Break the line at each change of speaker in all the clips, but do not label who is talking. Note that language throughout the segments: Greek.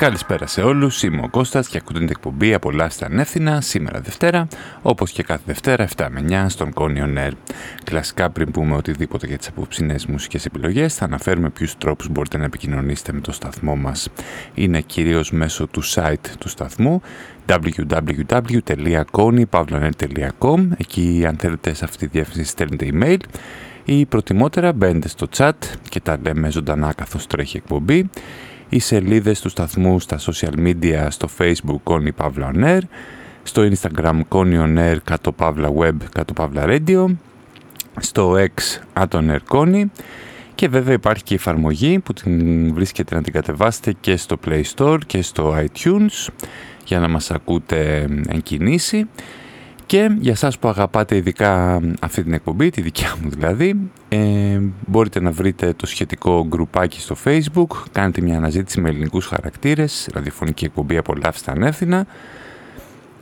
Καλησπέρα σε όλους, είμαι ο Κώστας και ακούτε την εκπομπή «Απολαύστε ανεύθυνα» σήμερα Δευτέρα, όπως και κάθε Δευτέρα 7 με 9 στον Κόνιο Air. Κλασικά πριν πούμε οτιδήποτε για τις απόψινές μουσικές επιλογές, θα αναφέρουμε ποιους τρόπους μπορείτε να επικοινωνήσετε με το σταθμό μας. Είναι κυρίως μέσω του site του σταθμού www.konypavlanet.com Εκεί αν θέλετε σε αυτή τη διεύθυνση στέλνετε email ή προτιμότερα μπαίνετε στο chat και τα λέμε ζωντανά καθώς τρέχει εκπομπή οι σελίδες του σταθμού στα social media στο facebook Connie Pavla On Air, στο instagram Connie On Air κάτω Pavla Web κάτω Pavla Radio, στο X Aton Air Connie και βέβαια υπάρχει και η εφαρμογή που την βρίσκεται να την κατεβάσετε και στο Play Store και στο iTunes για να μας ακούτε εν κινήσει. Και για σας που αγαπάτε ειδικά αυτή την εκπομπή, τη δικιά μου δηλαδή, ε, μπορείτε να βρείτε το σχετικό γκρουπάκι στο facebook, κάνετε μια αναζήτηση με ελληνικούς χαρακτήρες, ραδιοφωνική εκπομπή απολαύστε ανεύθυνα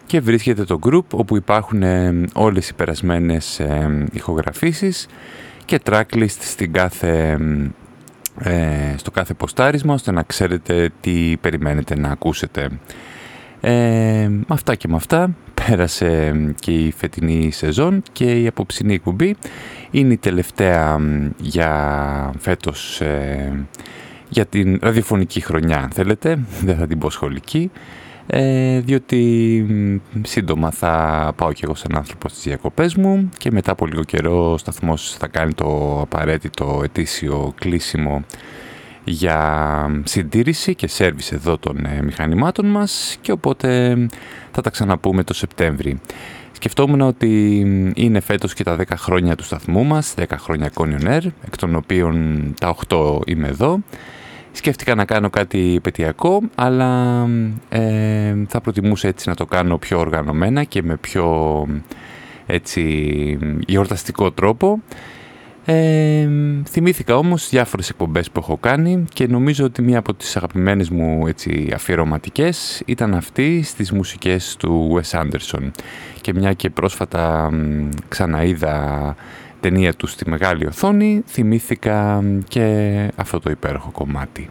και βρίσκετε το group όπου υπάρχουν ε, όλες οι περασμένες ε, ηχογραφήσεις και tracklist στην κάθε, ε, στο κάθε ποστάρισμα ώστε να ξέρετε τι περιμένετε να ακούσετε. Ε, με αυτά και με αυτά πέρασε και η φετινή σεζόν και η απόψινή εκπομπή. Είναι η τελευταία για φέτος ε, για την ραδιοφωνική χρονιά αν θέλετε, δεν θα την πω σχολική. Ε, διότι σύντομα θα πάω και εγώ σαν άνθρωπο στις διακοπές μου και μετά από λίγο καιρό ο σταθμός θα κάνει το απαραίτητο ετήσιο κλείσιμο για συντήρηση και σέρβις εδώ των ε, μηχανημάτων μας και οπότε θα τα ξαναπούμε το Σεπτέμβρη. Σκεφτόμουν ότι είναι φέτος και τα 10 χρόνια του σταθμού μας, 10 χρόνια Conion Air, εκ των οποίων τα 8 είμαι εδώ. Σκέφτηκα να κάνω κάτι επαιτειακό, αλλά ε, θα προτιμούσα έτσι να το κάνω πιο οργανωμένα και με πιο έτσι γιορταστικό τρόπο. Ε, θυμήθηκα όμως διάφορες εκπομπές που έχω κάνει και νομίζω ότι μία από τις αγαπημένες μου έτσι, αφιερωματικές ήταν αυτή στις μουσικές του Wes Anderson και μια και πρόσφατα ξαναείδα ταινία του στη μεγάλη οθόνη θυμήθηκα και αυτό το υπέροχο κομμάτι.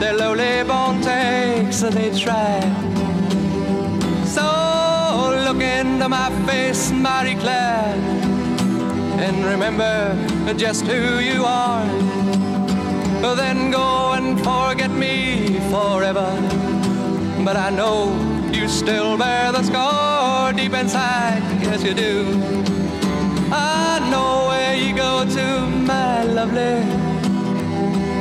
their lowly born takes and they try. So look into my face, Mary Claire, and remember just who you are. Then go and forget me forever. But I know you still bear the scar deep inside, yes you do. I know where you go to, my lovely,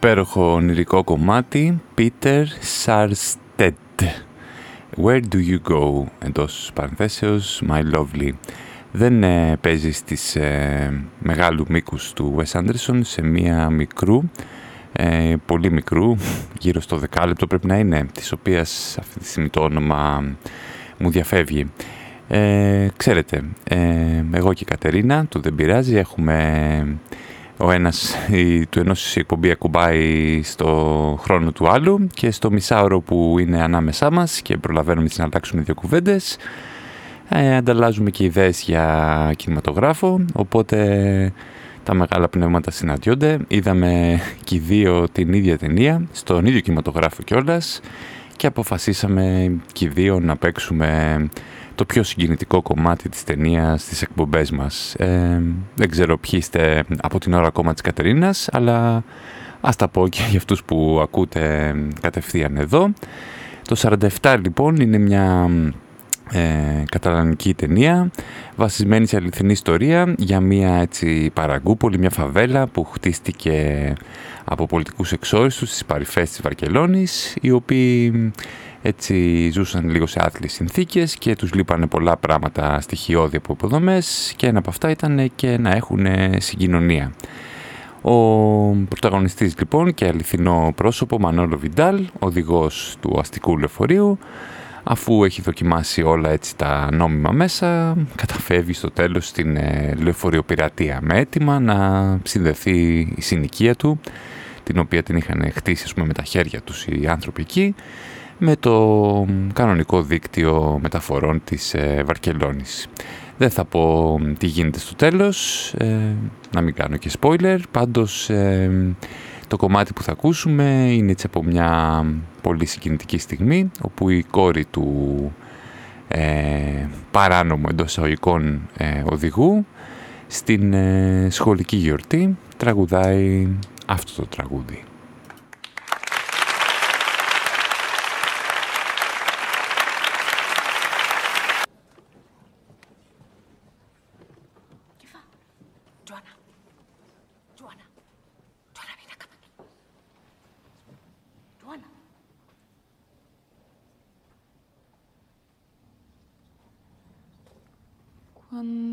Υπέροχο ονειρικό κομμάτι Peter Sarstedt Where do you go; Εντός παρενθέσεως My Lovely. Δεν ε, παίζει στις ε, μεγάλου μήκους του Wes Anderson σε μία μικρού ε, πολύ μικρού γύρω στο δεκάλεπτο πρέπει να είναι της οποίας αυτή τη στιγμή το όνομα μου διαφεύγει. Ε, ξέρετε, ε, εγώ και η Κατερίνα, το δεν πειράζει, έχουμε ο ένας η, του ενός η εκπομπή ακουμπάει στο χρόνο του άλλου και στο μισάωρο που είναι ανάμεσά μας και προλαβαίνουμε να αλλάξουμε δύο κουβέντες ε, ανταλλάζουμε και ιδέες για κινηματογράφο οπότε τα μεγάλα πνεύματα συναντιόνται είδαμε και οι δύο την ίδια ταινία στον ίδιο κινηματογράφο κιόλας και αποφασίσαμε και οι δύο να παίξουμε το πιο συγκινητικό κομμάτι της ταινίας στις εκπομπές μας. Ε, δεν ξέρω ποιοι είστε από την ώρα ακόμα της Κατερίνας, αλλά ας τα πω και για αυτούς που ακούτε κατευθείαν εδώ. Το 47 λοιπόν είναι μια ε, καταλανική ταινία βασισμένη σε αληθινή ιστορία για μια έτσι παραγκούπολη, μια φαβέλα που χτίστηκε από πολιτικούς εξόριστους στις παρυφές της Βαρκελόνης οι οποίοι έτσι ζούσαν λίγο σε άθλιες συνθήκες και τους λείπανε πολλά πράγματα στοιχειώδη από υποδομές και ένα από αυτά ήταν και να έχουν συγκοινωνία. Ο πρωταγωνιστής λοιπόν και αληθινό πρόσωπο Μανώλο Βιντάλ, οδηγός του αστικού λεωφορείου, αφού έχει δοκιμάσει όλα έτσι τα νόμιμα μέσα, καταφεύγει στο τέλος στην ε, λεωφορειοπειρατεία με έτοιμα να συνδεθεί η συνοικία του, την οποία την είχαν χτίσει με τα χέρια τους οι άνθρωποι εκεί, με το κανονικό δίκτυο μεταφορών της ε, Βαρκελόνης. Δεν θα πω τι γίνεται στο τέλος, ε, να μην κάνω και spoiler, πάντως ε, το κομμάτι που θα ακούσουμε είναι έτσι από μια πολύ συγκινητική στιγμή, όπου η κόρη του ε, παράνομου εντός εισαγωγικών οδηγού στην σχολική γιορτή τραγουδάει αυτό το τραγούδι.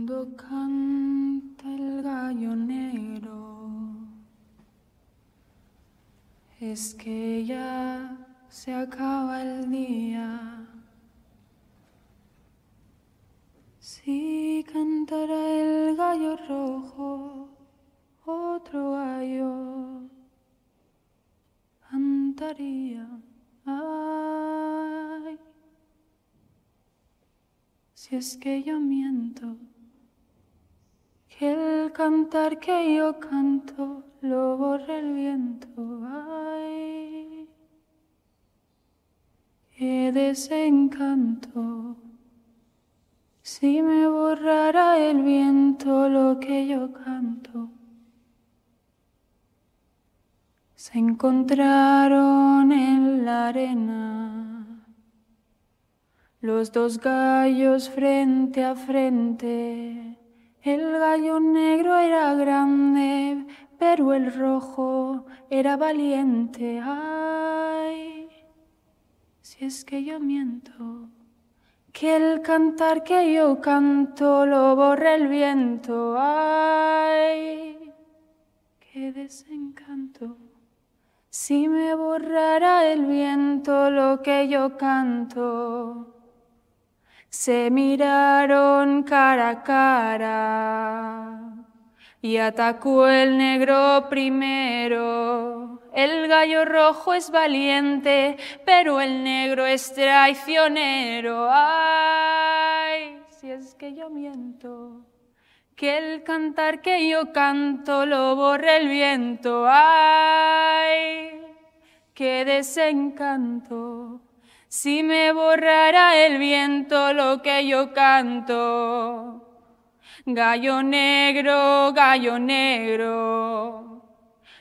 Cuando canta el gallo negro, es que ya se acaba el día. Si cantara el gallo rojo, otro gallo cantaría. Si es que yo miento, que el cantar que yo canto lo borra el viento. Ay, qué desencanto. Si me borrara el viento lo que yo canto. Se encontraron en la arena los dos gallos frente a frente. El gallo negro era grande, pero el rojo era valiente. Ay, si es que yo miento, que el cantar que yo canto lo borra el viento. Ay, qué desencanto. Si me borrara el viento lo que yo canto. Se miraron cara a cara y atacó el negro primero. El gallo rojo es valiente, pero el negro es traicionero. Ay, si es que yo miento, que el cantar que yo canto lo borre el viento. Ay, qué desencanto. Si me borrara el viento lo que yo canto. Gallo negro, gallo negro,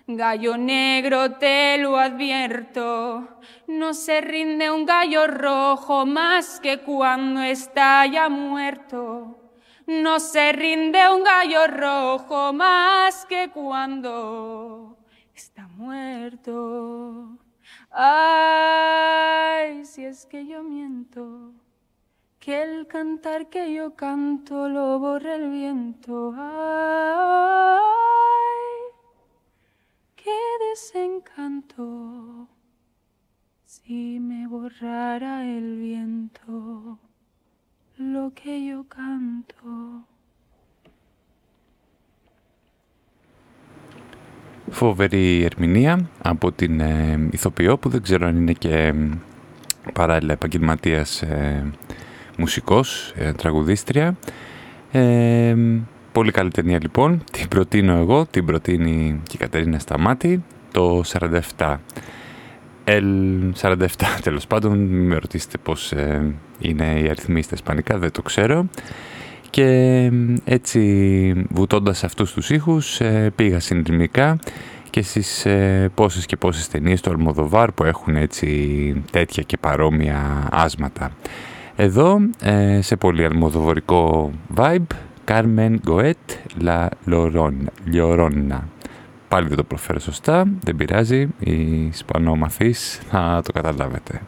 gallo negro te lo advierto, no se rinde un gallo rojo más que cuando está ya muerto. No se rinde un gallo rojo más que cuando está muerto. Ay, si es que yo miento, que el cantar que yo canto lo borra el viento. Ay, qué desencanto si me borrara el viento lo que yo canto.
Φοβερή ερμηνεία από την ε, ηθοποιό που δεν ξέρω αν είναι και ε, παράλληλα επαγγελματίας ε, μουσικός, ε, τραγουδίστρια. Ε, πολύ καλή ταινία λοιπόν, την προτείνω εγώ, την προτείνει και η Κατερίνα Σταμάτη, το 47. L47 τέλος πάντων, μην με ρωτήσετε πώς είναι οι αριθμοί στα ισπανικά, δεν το ξέρω. Και έτσι βουτώντας αυτούς τους ήχους πήγα συνειδημικά και στις ε, πόσες και πόσες ταινίες του Αλμοδοβάρ που έχουν έτσι τέτοια και παρόμοια άσματα. Εδώ ε, σε πολύ αλμοδοβορικό vibe Carmen Goet La Llorona. Πάλι δεν το προφέρω σωστά, δεν πειράζει, οι Ισπανόμαθείς θα το καταλάβετε.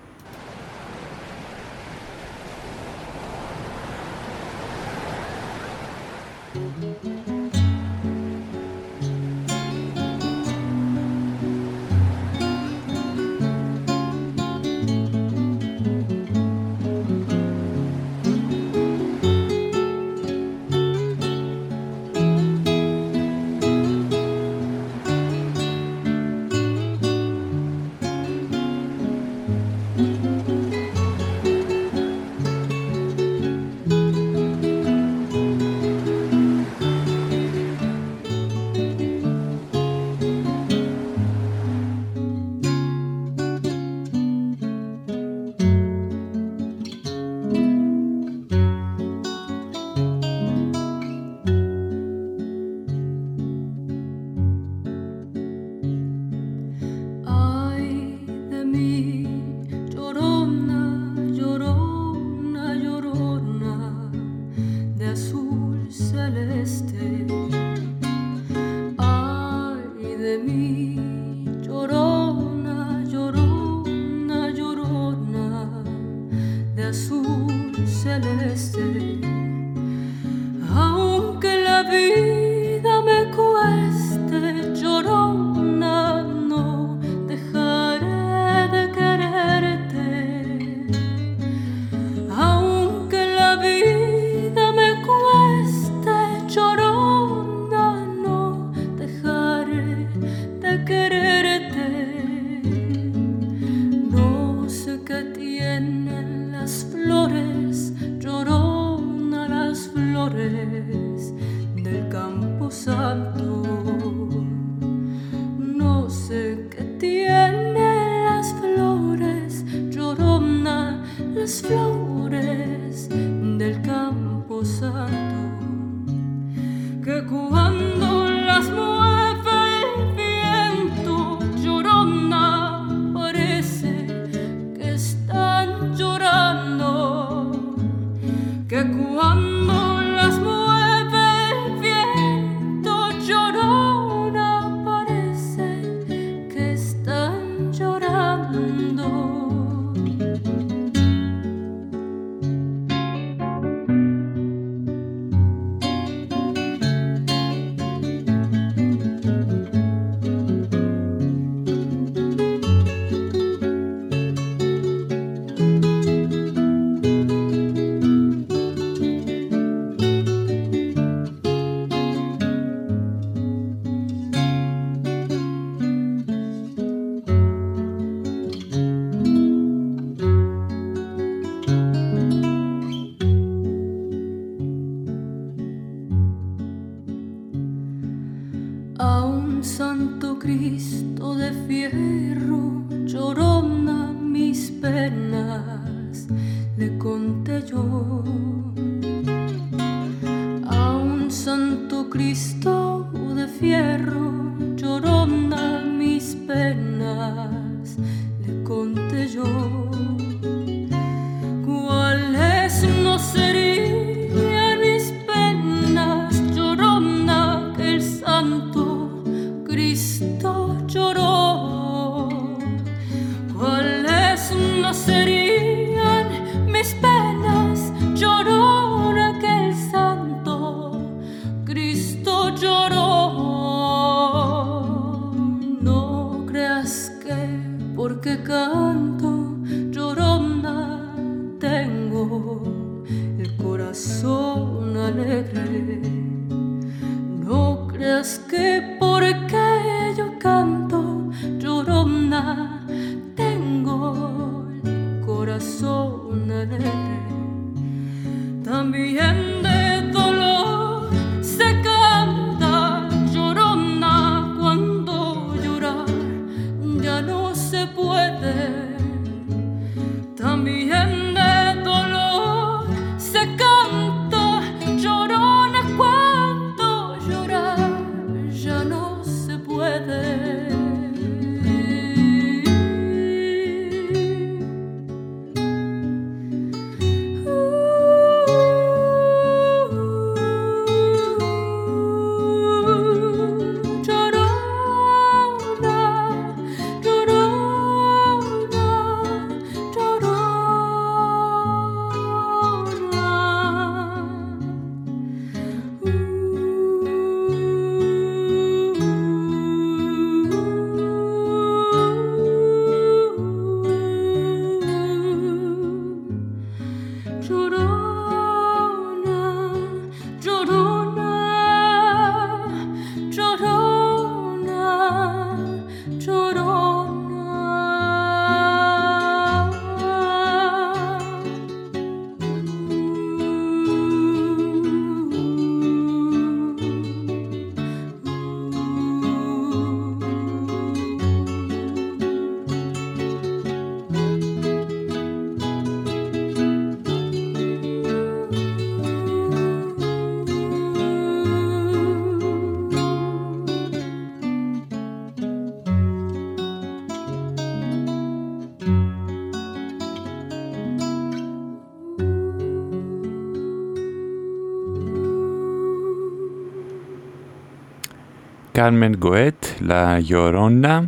Carmen Goet, La Llorona,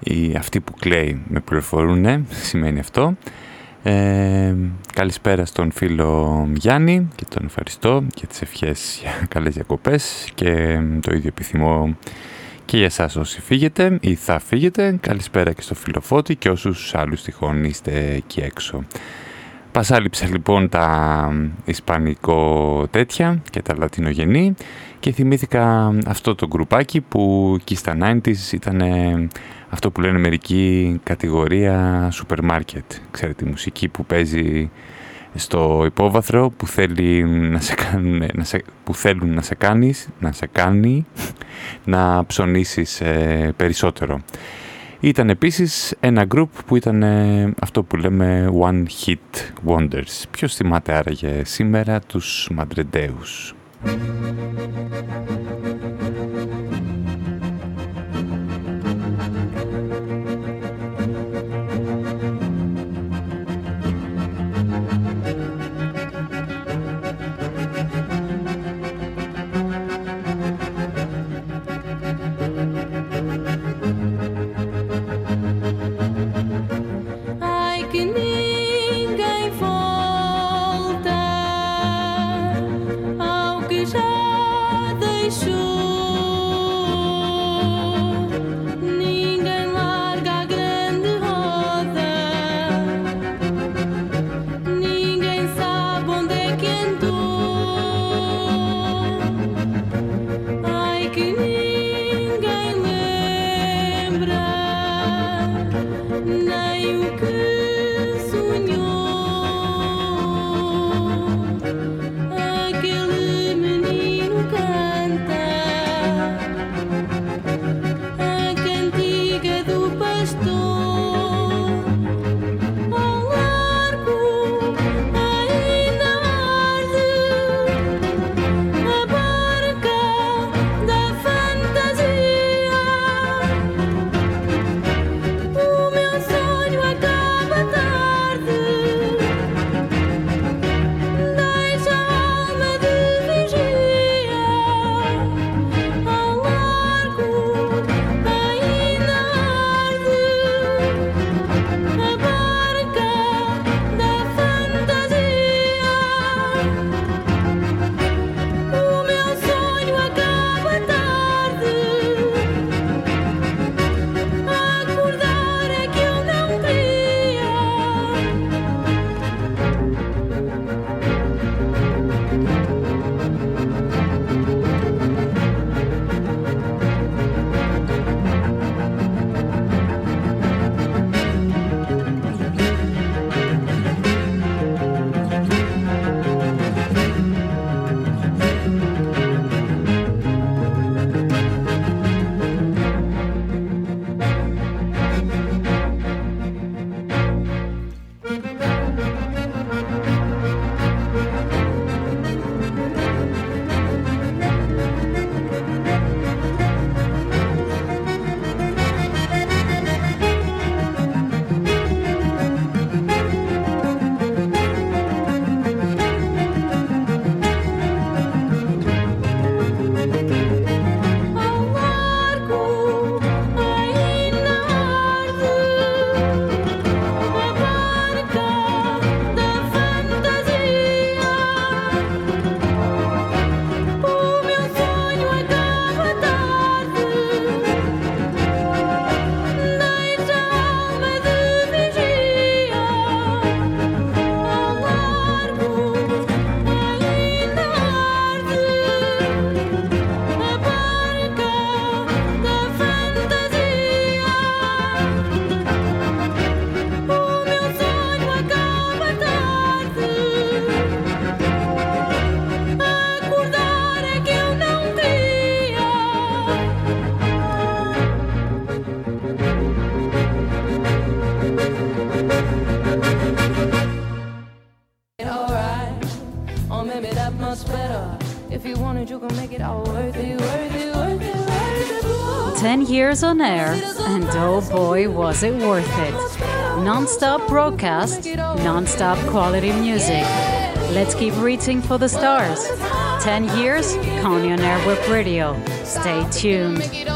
η, αυτή που κλαίει με πληροφορούν, σημαίνει αυτό. Ε, καλησπέρα στον φίλο Γιάννη και τον ευχαριστώ για τις ευχές για καλές διακοπές και το ίδιο επιθυμώ και για εσάς όσοι φύγετε ή θα φύγετε. Καλησπέρα και στο φίλο Φώτη και όσους άλλους τυχόν είστε εκεί έξω. Πασάλιψα λοιπόν τα ισπανικό τέτοια και τα λατινογενή και θυμήθηκα αυτό το γκρουπάκι που εκεί στα 90's ήταν αυτό που λένε μερική κατηγορία σούπερ μάρκετ. Ξέρετε, η μουσική που παίζει
στο υπόβαθρο που, θέλει να σε να σε, που θέλουν να σε κάνεις, να σε κάνει να ψωνίσεις ε, περισσότερο. Ήταν επίσης ένα group που ήταν ε, αυτό που λέμε One Hit Wonders. Ποιος θυμάται άραγε σήμερα τους Μαντρεντέους;
on air, and oh boy, was it worth it. Non stop broadcast, non stop quality music. Let's keep reaching for the stars. 10 years, Coney on Air Web Radio. Stay tuned.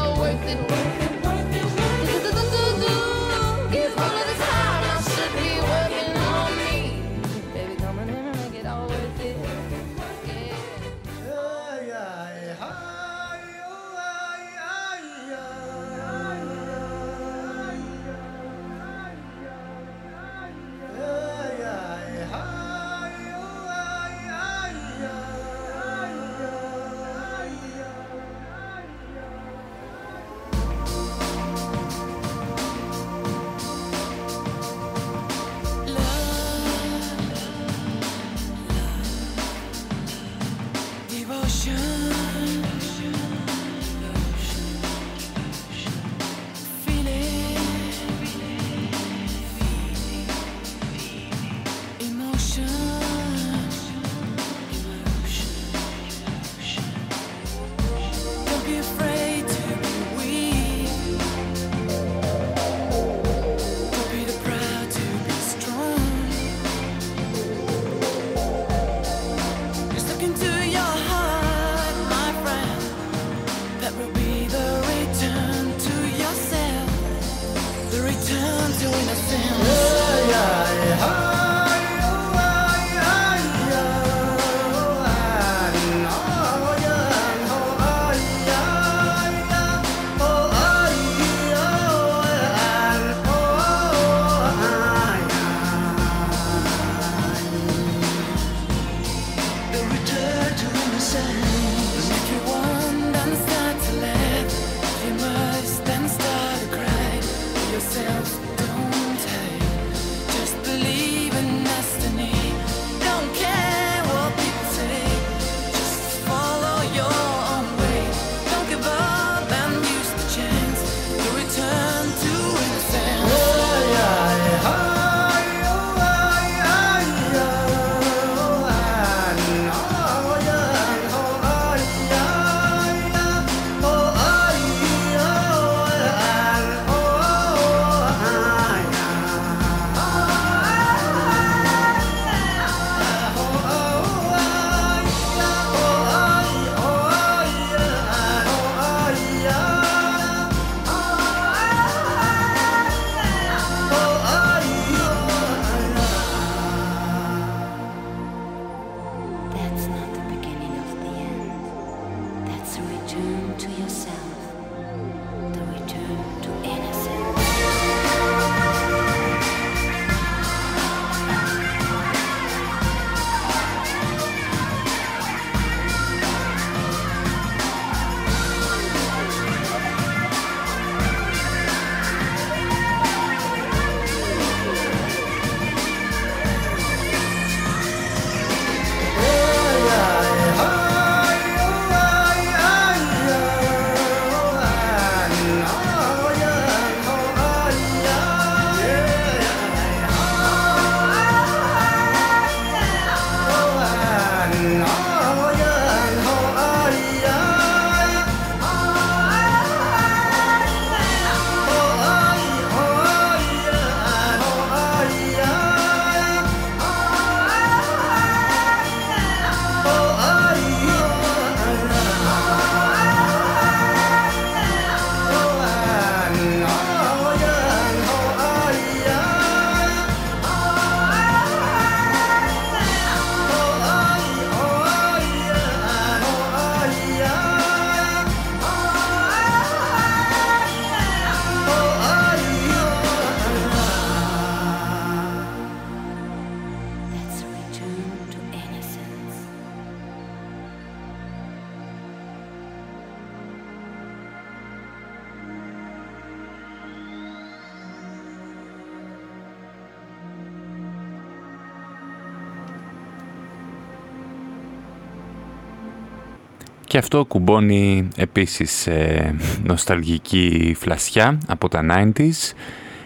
Αυτό κουμπώνει επίσης ε, νοσταλγική φλασιά από τα 90s.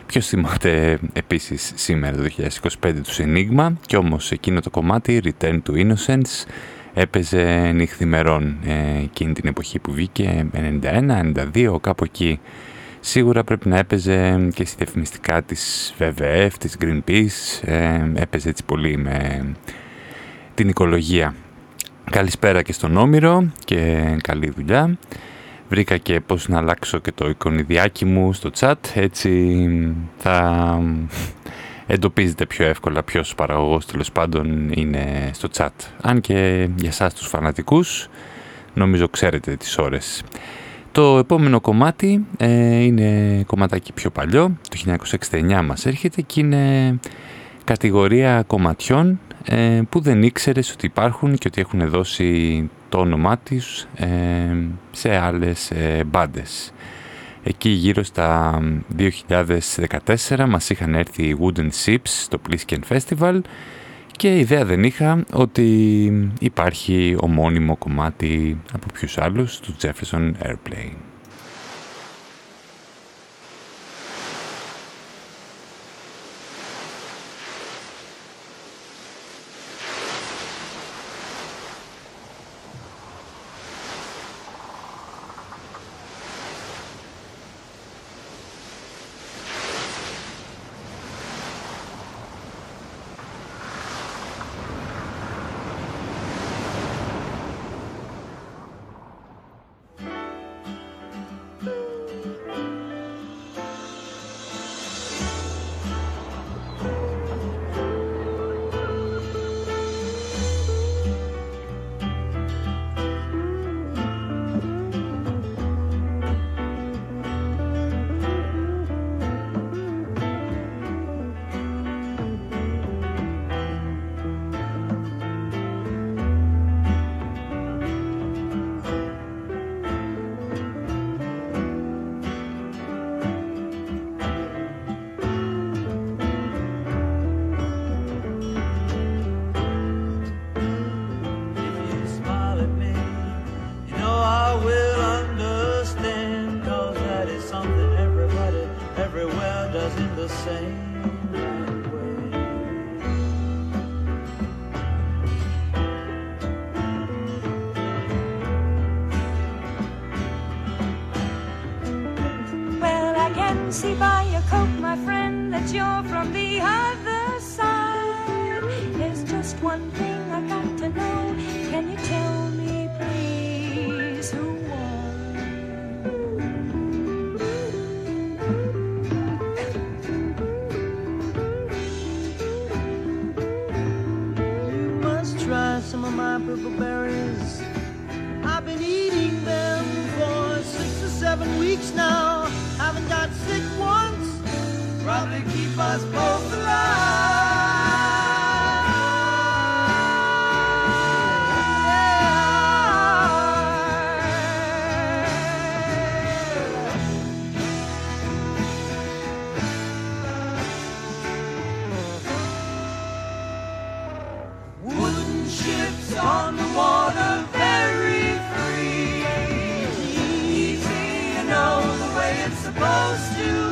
Ποιος θυμάται επίσης σήμερα το 2025 του Enigma και όμως εκείνο το κομμάτι Return to Innocence έπαιζε νυχθημερών ε, εκείνη την εποχή που βγήκε 91-92 κάπου εκεί. Σίγουρα πρέπει να έπαιζε και στη διαφημιστικά της WWF, της Greenpeace, ε, έπαιζε έτσι πολύ με την οικολογία. Καλησπέρα και στον Όμηρο και καλή δουλειά. Βρήκα και πώς να αλλάξω και το εικονιδιάκι μου στο chat, έτσι θα εντοπίζετε πιο εύκολα ποιος παραγωγός τέλος πάντων είναι στο chat. Αν και για σας τους φανατικούς, νομίζω ξέρετε τις ώρες. Το επόμενο κομμάτι ε, είναι κομματάκι πιο παλιό, το 1969 μας έρχεται και είναι κατηγορία κομματιών ε, που δεν ήξερες ότι υπάρχουν και ότι έχουν δώσει το όνομά τους ε, σε άλλες ε, μπάντες. Εκεί γύρω στα 2014 μας είχαν έρθει οι Wooden Ships στο Plisken Festival και ιδέα δεν είχα ότι υπάρχει ομώνυμο κομμάτι από ποιους άλλους του Jefferson Airplane.
it's supposed to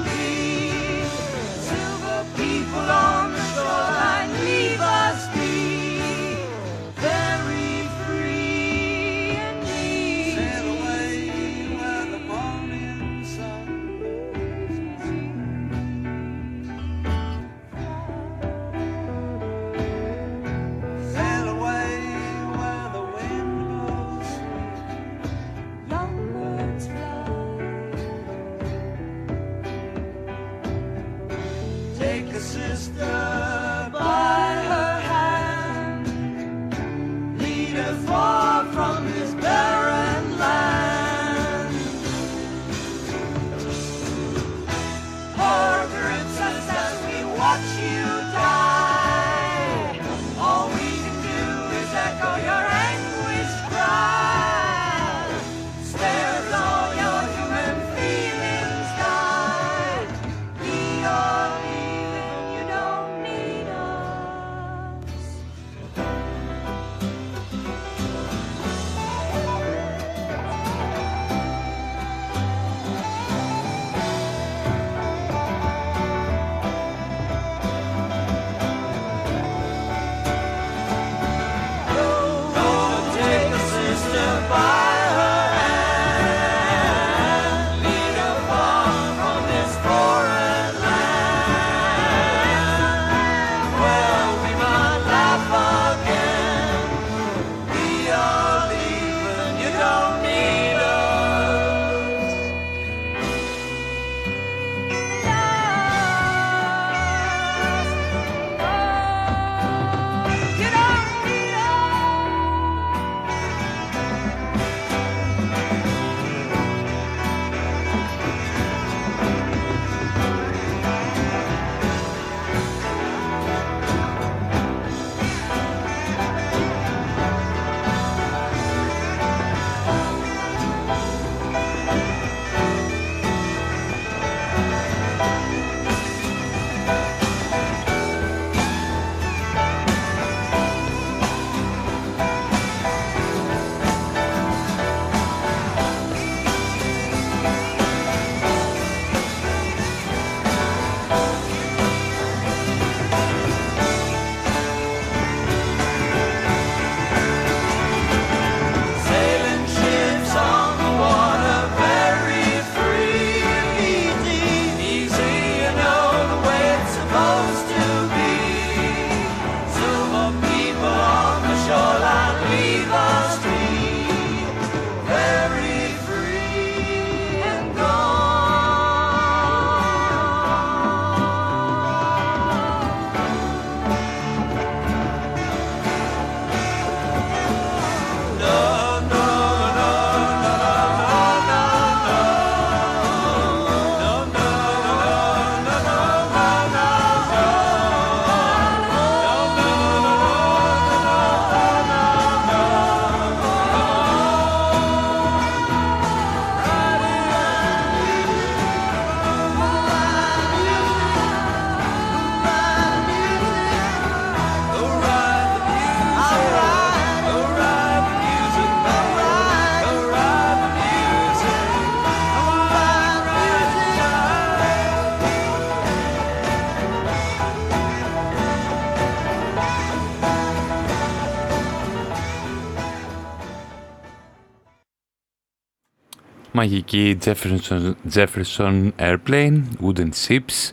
μαγική Jefferson, Jefferson Airplane, Wooden Ships,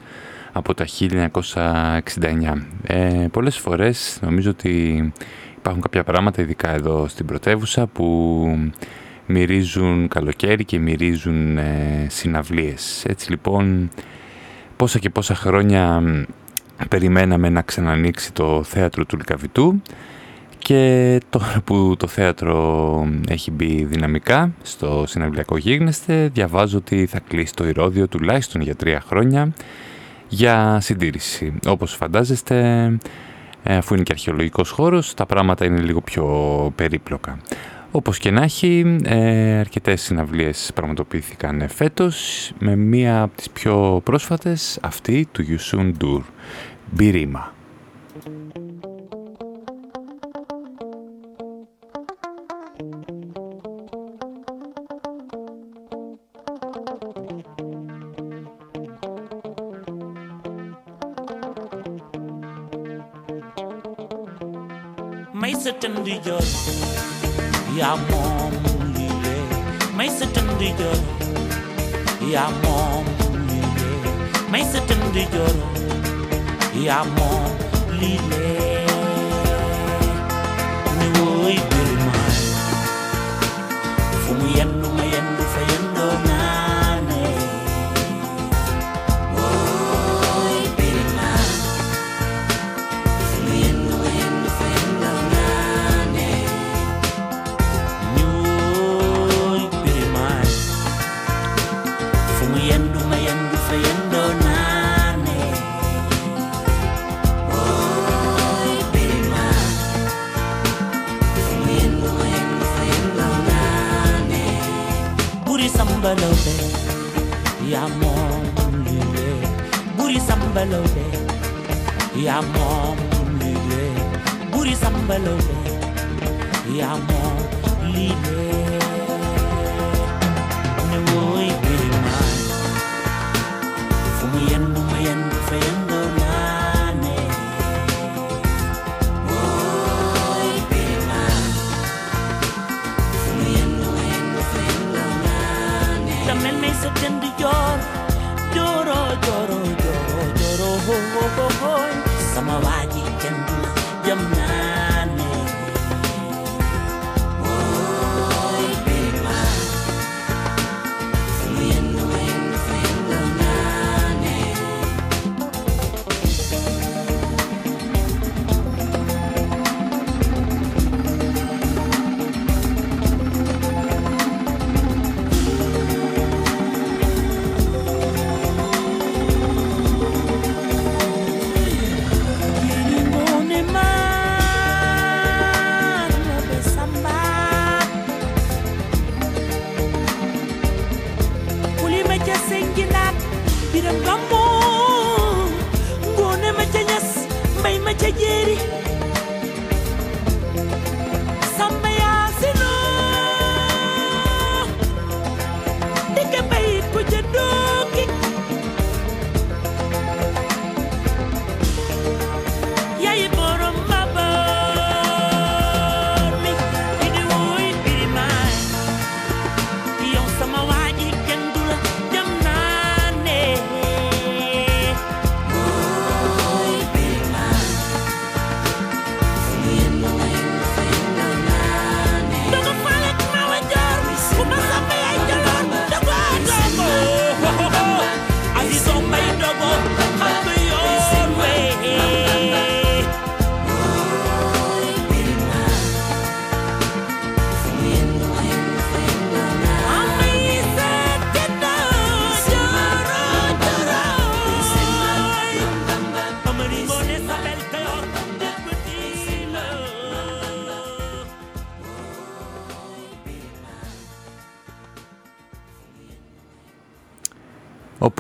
από τα 1969. Ε, πολλές φορές νομίζω ότι υπάρχουν κάποια πράγματα, ειδικά εδώ στην πρωτεύουσα, που μυρίζουν καλοκαίρι και μυρίζουν ε, συναυλίες. Έτσι λοιπόν, πόσα και πόσα χρόνια περιμέναμε να ξανανοίξει το θέατρο του Λικαβητού
Και τώρα που το θέατρο έχει μπει δυναμικά στο συναυλιακό γίγνεσθε, διαβάζω ότι θα κλείσει το ηρώδιο τουλάχιστον για τρία χρόνια για συντήρηση. Όπως φαντάζεστε, ε, αφού είναι και αρχαιολογικός χώρος, τα πράγματα είναι λίγο πιο περίπλοκα. Όπως και να έχει, ε, αρκετές συναυλίες πραγματοποιήθηκαν φέτος, με μία από τις πιο πρόσφατες, αυτή του Yusun Dur, Μπυρίμα.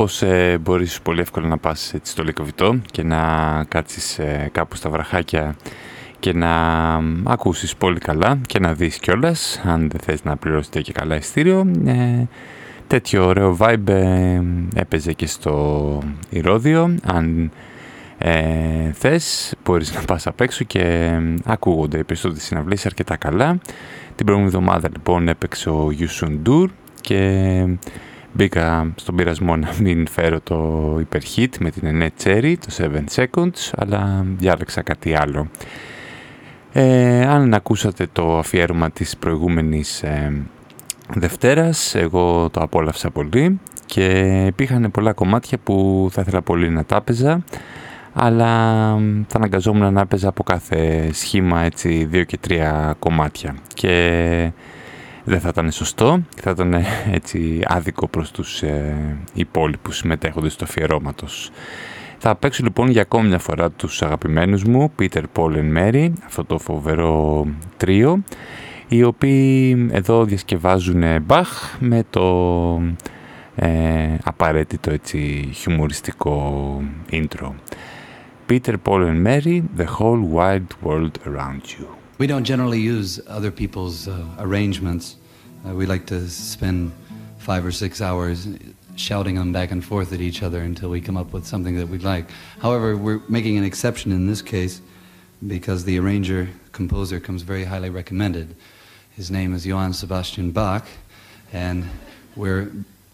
Όπως ε, μπορείς πολύ εύκολα να πας έτσι, στο Λυκοβιτό και να κάτσεις ε, κάπου στα βραχάκια και να μ, ακούσεις πολύ καλά και να δεις κιόλας, αν δεν θες να πληρώσετε και καλά ειστήριο. Ε, τέτοιο ωραίο vibe ε, έπαιζε και στο Ηρώδιο. Αν ε, θες μπορείς να πας απ' έξω και ε, ακούγονται οι περισσότερες συναυλίες αρκετά καλά. Την προηγούμενη εβδομάδα λοιπόν έπαιξε ο Yusun Dur και μπήκα στον πειρασμό να μην φέρω το υπερχίτ με την Ενέ Cherry, το 7 Seconds, αλλά διάλεξα κάτι άλλο. Ε, αν ακούσατε το αφιέρωμα της προηγούμενης ε, Δευτέρας, εγώ το απόλαυσα πολύ και υπήρχαν πολλά κομμάτια που θα ήθελα πολύ να τα έπαιζα,
αλλά θα αναγκαζόμουν να έπαιζα από κάθε σχήμα έτσι δύο και τρία κομμάτια και δεν θα ήταν σωστό, θα ήταν έτσι άδικο προς τους ε, υπόλοιπους συμμετέχοντες του αφιερώματος. Θα παίξω λοιπόν για ακόμη μια φορά τους αγαπημένους μου, Peter, Paul and Mary, αυτό το φοβερό τρίο, οι οποίοι εδώ διασκευάζουν Bach με το ε, απαραίτητο έτσι χιουμοριστικό intro. Peter, Paul and Mary, The Whole Wide World Around You.
We don't generally use other people's uh, arrangements. Uh, we like to spend five or six hours shouting them back and forth at each other until we come up with something that we'd like. However, we're making an exception in this case because the arranger composer comes very highly recommended. His name is Johann Sebastian Bach, and we're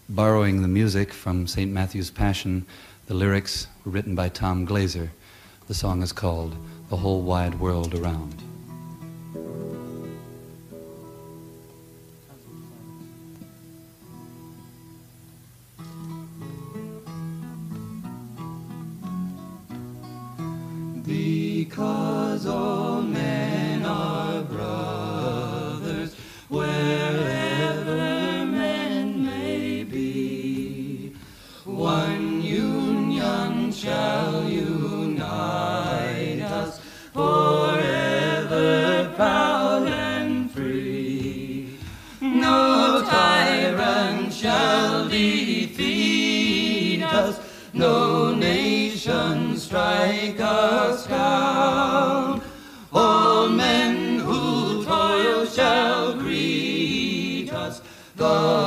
borrowing the music from St. Matthew's Passion. The lyrics were written by Tom Glazer. The song is called The Whole Wide World Around.
Because all men are brothers, wherever men may be, one union shall unite us forever proud and free. No tyrant shall defeat us, no nation strike us down. All men who toil shall greet us, the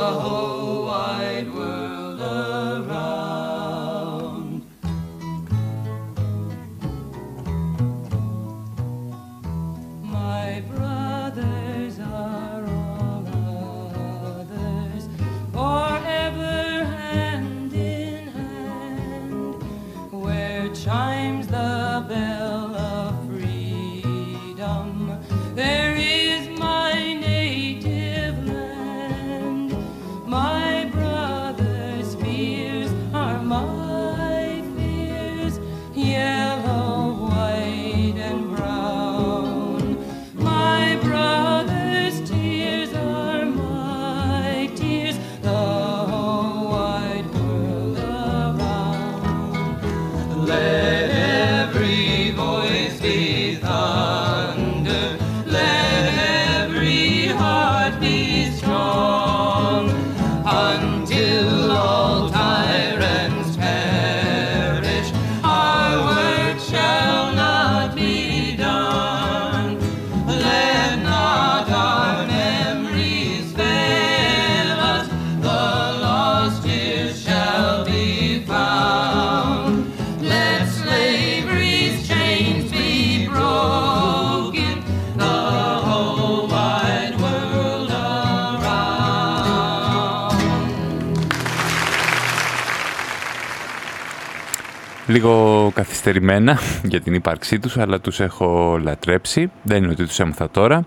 καθυστερημένα για την ύπαρξή τους, αλλά τους έχω λατρέψει. Δεν είναι ότι τους έμαθα τώρα.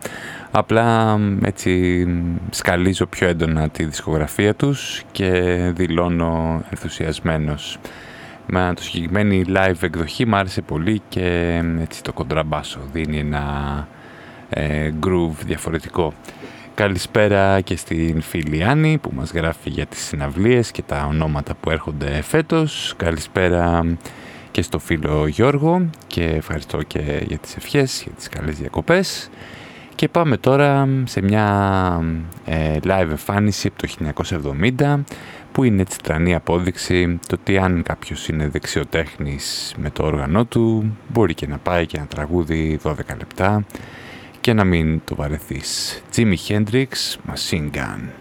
Απλά μ, έτσι μ, σκαλίζω πιο έντονα τη δισκογραφία τους και δηλώνω ενθουσιασμένος. Με το συγκεκριμένη live εκδοχή μου άρεσε πολύ και μ, έτσι το κοντραμπάσο δίνει ένα ε, groove διαφορετικό. Καλησπέρα και στην φίλη Άννη που μας γράφει για τις συναυλίες και τα ονόματα που έρχονται φέτος. Καλησπέρα και στο φίλο Γιώργο και ευχαριστώ και για τις ευχές, για τις καλές διακοπές. Και πάμε τώρα σε μια ε, live εμφάνιση από το 1970 που είναι έτσι τρανή απόδειξη το ότι αν κάποιος είναι δεξιοτέχνης με το όργανό του μπορεί και να πάει και να τραγούδι 12 λεπτά και να μην το βαρεθείς. Jimi Hendrix, Machine Gun.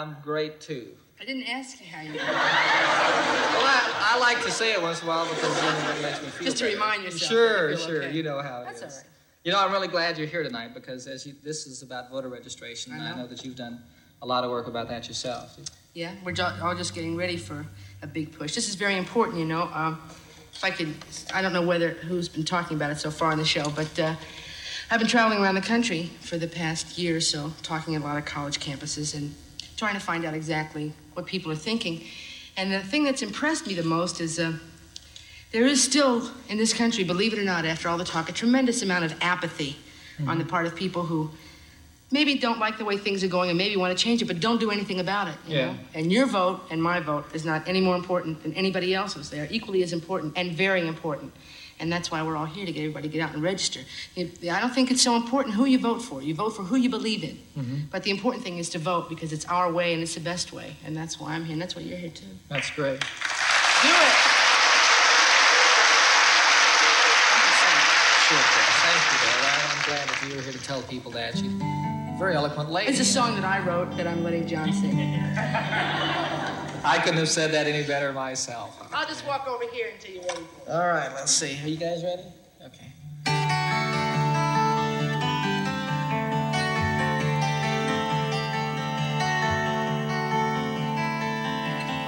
I'm great too.
I didn't ask you how you
Well, I, I like to say it once in a while because it makes me feel
Just to
better.
remind yourself
Sure,
you
sure.
okay.
You know how it
That's
is.
all right.
You know, I'm really glad you're here tonight because as you, this is about voter registration,
I
and I
know.
know that you've done a lot of work about that yourself.
Yeah, we're all just getting ready for a big push. This is very important, you know. Um, if I could, I don't know whether who's been talking about it so far on the show, but uh, I've been traveling around the country for the past year or so, talking at a lot of college campuses and trying to find out exactly what people are thinking. And the thing that's impressed me the most is uh, there is still in this country, believe it or not, after all the talk, a tremendous amount of apathy on the part of people who maybe don't like the way things are going and maybe want to change it, but don't do anything about it. You
Yeah.
Know? And your vote and my vote is not any more important than anybody else's. They are equally as important and very important. And that's why we're all here to get everybody to get out and register. I don't think it's so important who you vote for. You vote for who you believe in. Mm-hmm. But the important thing is to vote because it's our way and it's the best way. And that's why I'm here. And that's why you're here too.
That's great.
Do it.
Sure, Thank you, Dad. I- I'm glad that you were here to tell people that. You very eloquent lady.
It's a song that I wrote that I'm letting John sing.
I couldn't have said that any better myself.
I'll just walk over here until you're ready.
All right, let's see. Are you guys ready? Okay.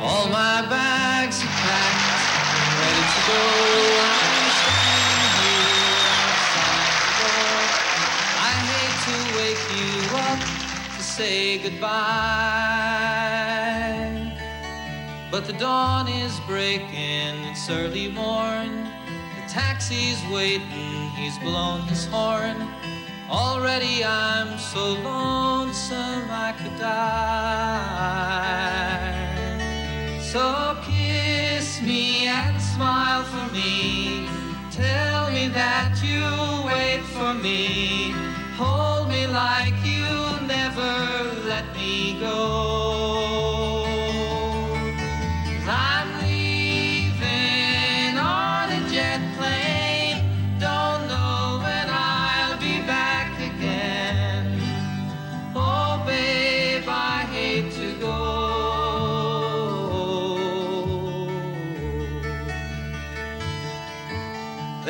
All my bags are packed, ready to go. I'm standing outside the door. I hate to wake you up to say goodbye.
But the dawn is breaking, it's early morn. The taxi's waiting, he's blown his horn. Already I'm so lonesome I could die. So kiss me and smile for me. Tell me that you'll wait for me. Hold me like you'll never let me go.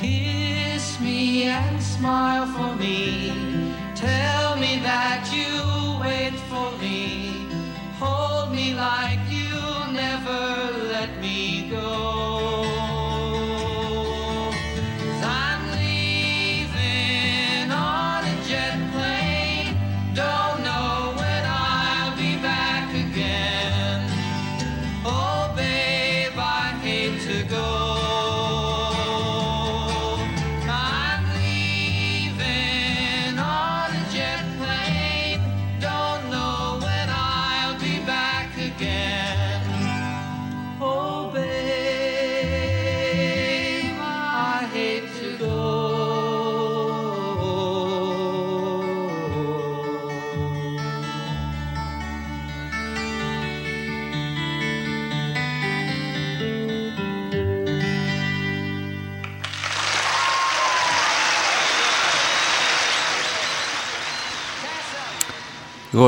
Kiss me and smile for me. Tell me that you wait for me.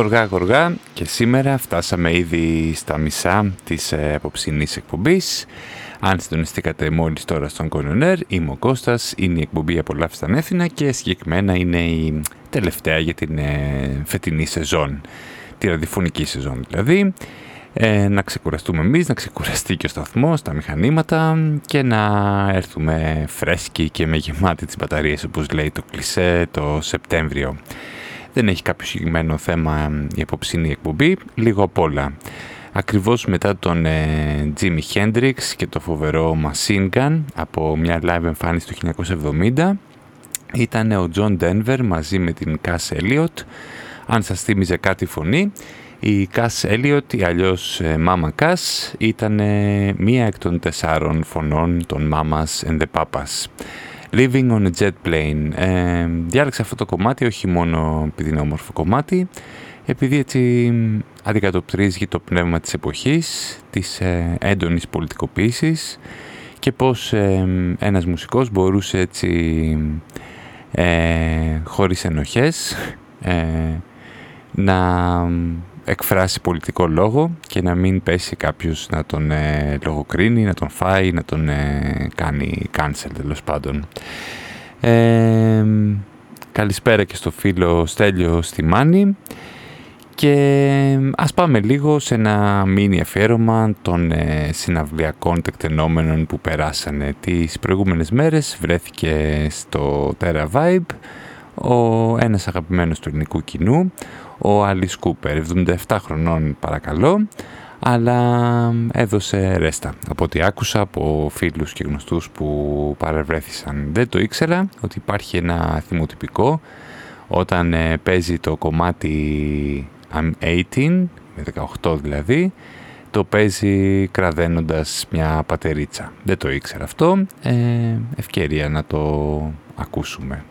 Γοργά γοργά και σήμερα φτάσαμε ήδη στα μισά της ε, απόψινής εκπομπής. Αν συντονιστήκατε μόλις τώρα στον Κονονέρ, είμαι ο Κώστας, είναι η εκπομπή «Απολαύστα Ανέθινα» και συγκεκριμένα είναι η τελευταία για την ε, φετινή σεζόν, τη ραδιοφωνική σεζόν δηλαδή. Ε, να ξεκουραστούμε εμείς, να ξεκουραστεί και ο σταθμός, τα μηχανήματα και να έρθουμε φρέσκοι και με γεμάτη τις μπαταρίες όπως λέει το κλισέ το Σεπτέμβριο. Δεν έχει κάποιο συγκεκριμένο θέμα η απόψινή εκπομπή, λίγο απ' όλα. Ακριβώς μετά τον ε, Jimi Hendrix και το φοβερό Machine Gun από μια live εμφάνιση του 1970 ήταν ο John Denver μαζί με την Cass Elliot. Αν σας θύμιζε κάτι η φωνή, η Cass Elliot ή αλλιώς ε, Mama Cass ήταν ε, μία εκ των τεσσάρων φωνών των Mamas and the Papas. Living on a Jet Plane. Ε, διάλεξα αυτό το κομμάτι όχι μόνο επειδή είναι όμορφο κομμάτι, επειδή έτσι αντικατοπτρίζει το πνεύμα της εποχής, της ε, έντονης πολιτικοποίησης και πως ε, ένας μουσικός μπορούσε έτσι ε, χωρίς ενοχές ε, να εκφράσει πολιτικό λόγο και να μην πέσει κάποιος να τον ε, λογοκρίνει, να τον φάει, να τον ε, κάνει cancel τέλος πάντων. Ε, καλησπέρα και στο φίλο Στέλιο Στιμάνη και ας πάμε λίγο σε ένα μίνι αφιέρωμα των ε, συναυλιακών τεκτενόμενων που περάσανε τις προηγούμενες μέρες. Βρέθηκε στο Terra Vibe ο ένας αγαπημένος του ελληνικού κοινού, ο Alice Cooper, 77 χρονών παρακαλώ, αλλά έδωσε ρέστα. Από ό,τι άκουσα από φίλους και γνωστούς που παρευρέθησαν. Δεν το ήξερα ότι υπάρχει ένα θυμοτυπικό όταν ε, παίζει το κομμάτι I'm 18, με 18 δηλαδή, το παίζει κραδένοντας μια πατερίτσα. Δεν το ήξερα αυτό, ε, ευκαιρία να το ακούσουμε.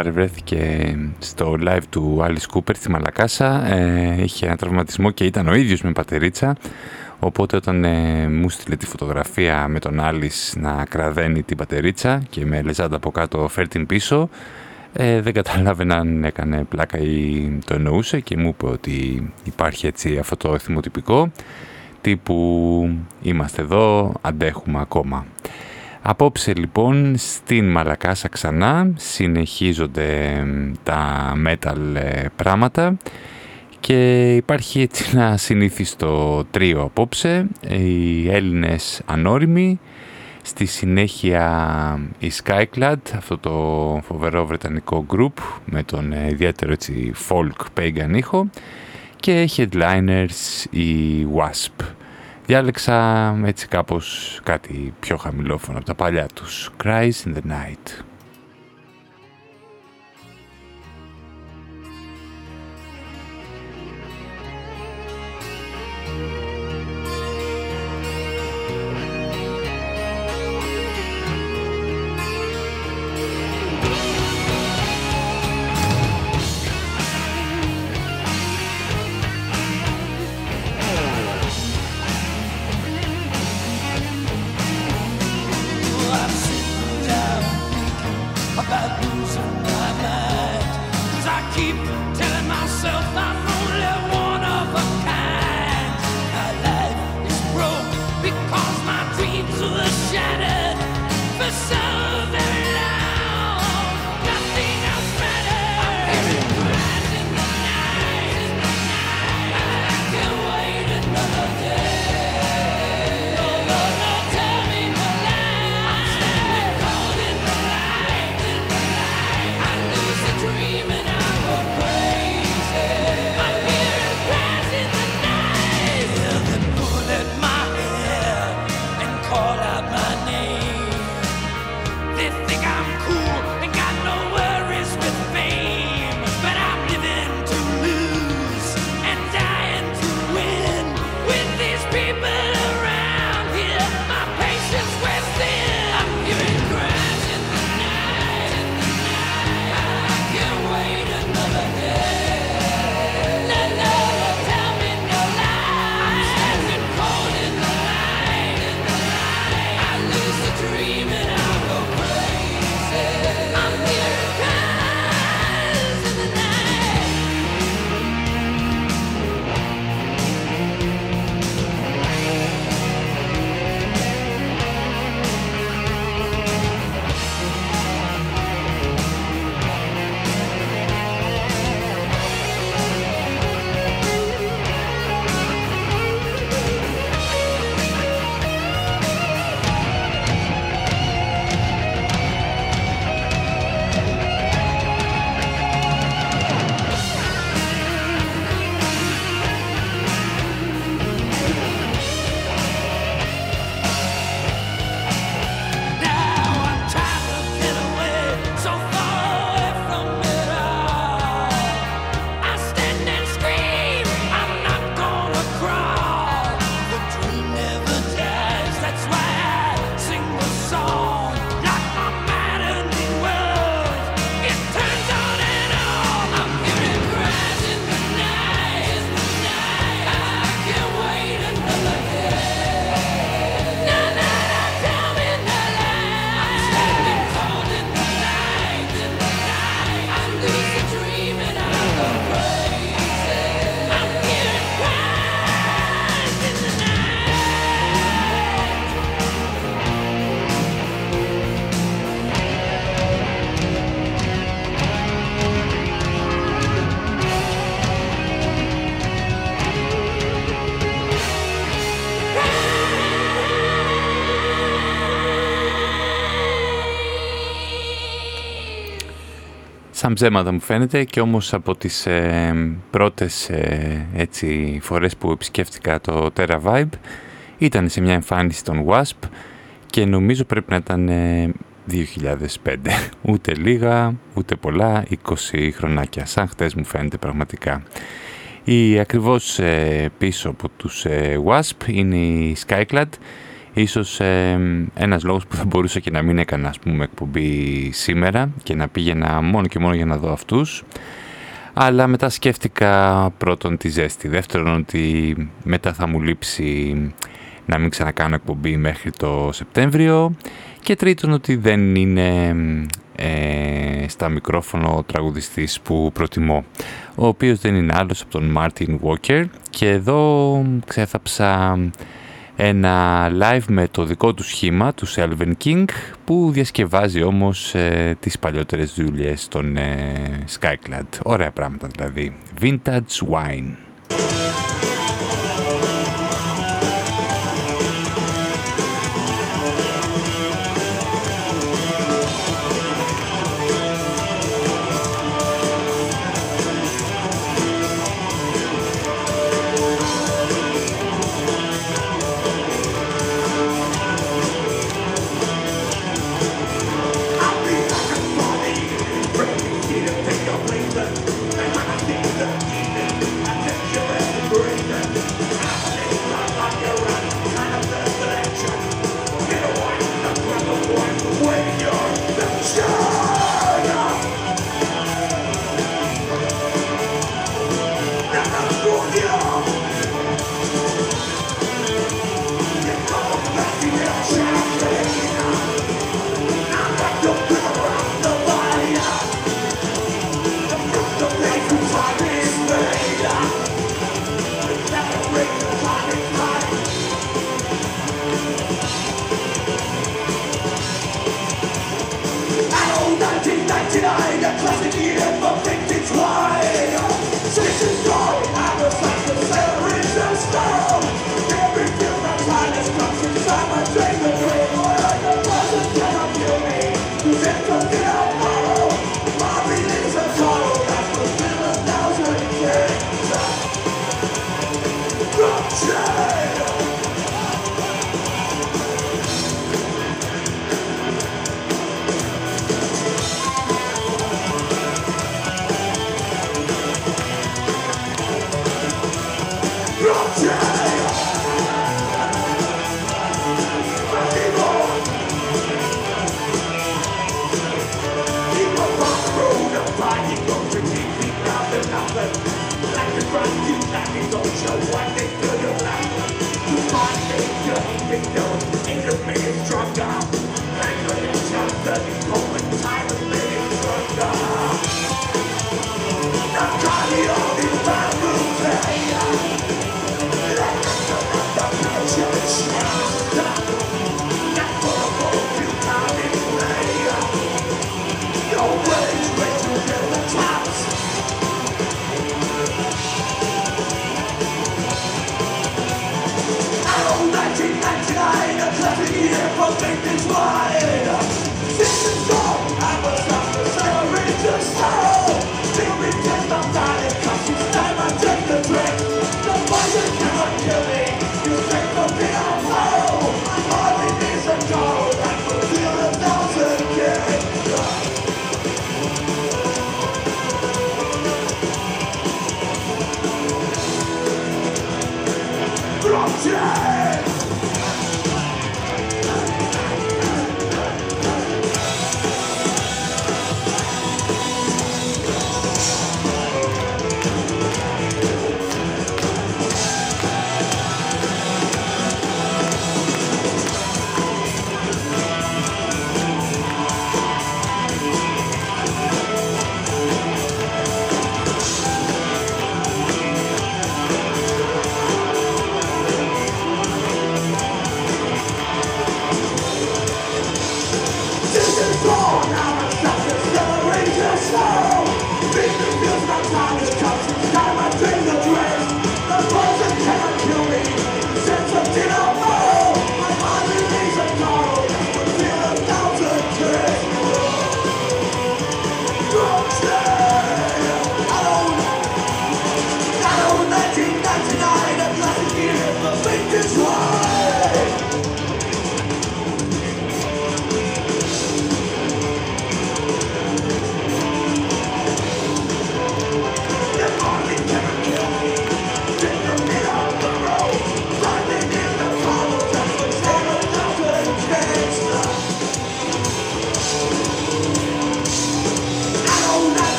Παρευρέθηκε στο live του Alice Cooper στη Μαλακάσα. Ε, είχε ένα τραυματισμό και ήταν ο ίδιος με πατερίτσα. Οπότε όταν ε, μου στείλε τη φωτογραφία με τον Alice να κραδένει την πατερίτσα και με λεζάντα από κάτω φέρ την πίσω ε, δεν καταλάβαινα αν έκανε πλάκα ή το εννοούσε και μου είπε ότι υπάρχει έτσι αυτό το θυμοτυπικό. Τύπου είμαστε εδώ, αντέχουμε ακόμα. Απόψε λοιπόν στην Μαλακάσα ξανά συνεχίζονται τα metal ε, πράγματα και υπάρχει έτσι ένα συνήθιστο τρίο απόψε, οι Έλληνες ανώριμοι, στη συνέχεια η Skyclad, αυτό το φοβερό βρετανικό group με τον ε, ιδιαίτερο έτσι folk pagan ήχο και headliners η Wasp. Διάλεξα έτσι κάπως κάτι πιο χαμηλόφωνο από τα παλιά τους. Cries in the Night.
Σαν ψέματα μου φαίνεται και όμως από τις ε, πρώτες ε, έτσι, φορές που επισκέφτηκα το Terra Vibe ήταν σε μια εμφάνιση των Wasp και νομίζω πρέπει να ήταν 2005. Ούτε λίγα, ούτε πολλά, 20 χρονάκια. Σαν χτες μου φαίνεται πραγματικά. Η ακριβώς ε, πίσω από τους ε, Wasp είναι η Skyclad. Ίσως ε, ένας λόγος που θα μπορούσα και να μην έκανα ας πούμε εκπομπή σήμερα και να πήγαινα μόνο και μόνο για να δω αυτούς. Αλλά μετά σκέφτηκα πρώτον τη ζέστη, δεύτερον ότι μετά θα μου λείψει να μην ξανακάνω εκπομπή μέχρι το Σεπτέμβριο. Και τρίτον ότι δεν είναι ε, στα μικρόφωνο ο τραγουδιστής που προτιμώ ο οποίος δεν είναι άλλος από τον Μάρτιν Walker. Και εδώ ξέθαψα ένα live με το δικό του σχήμα του Selvin King που διασκευάζει όμως ε, τις παλιότερες δουλειές των ε, Skyclad. Ωραία πράγματα δηλαδή. Vintage Wine.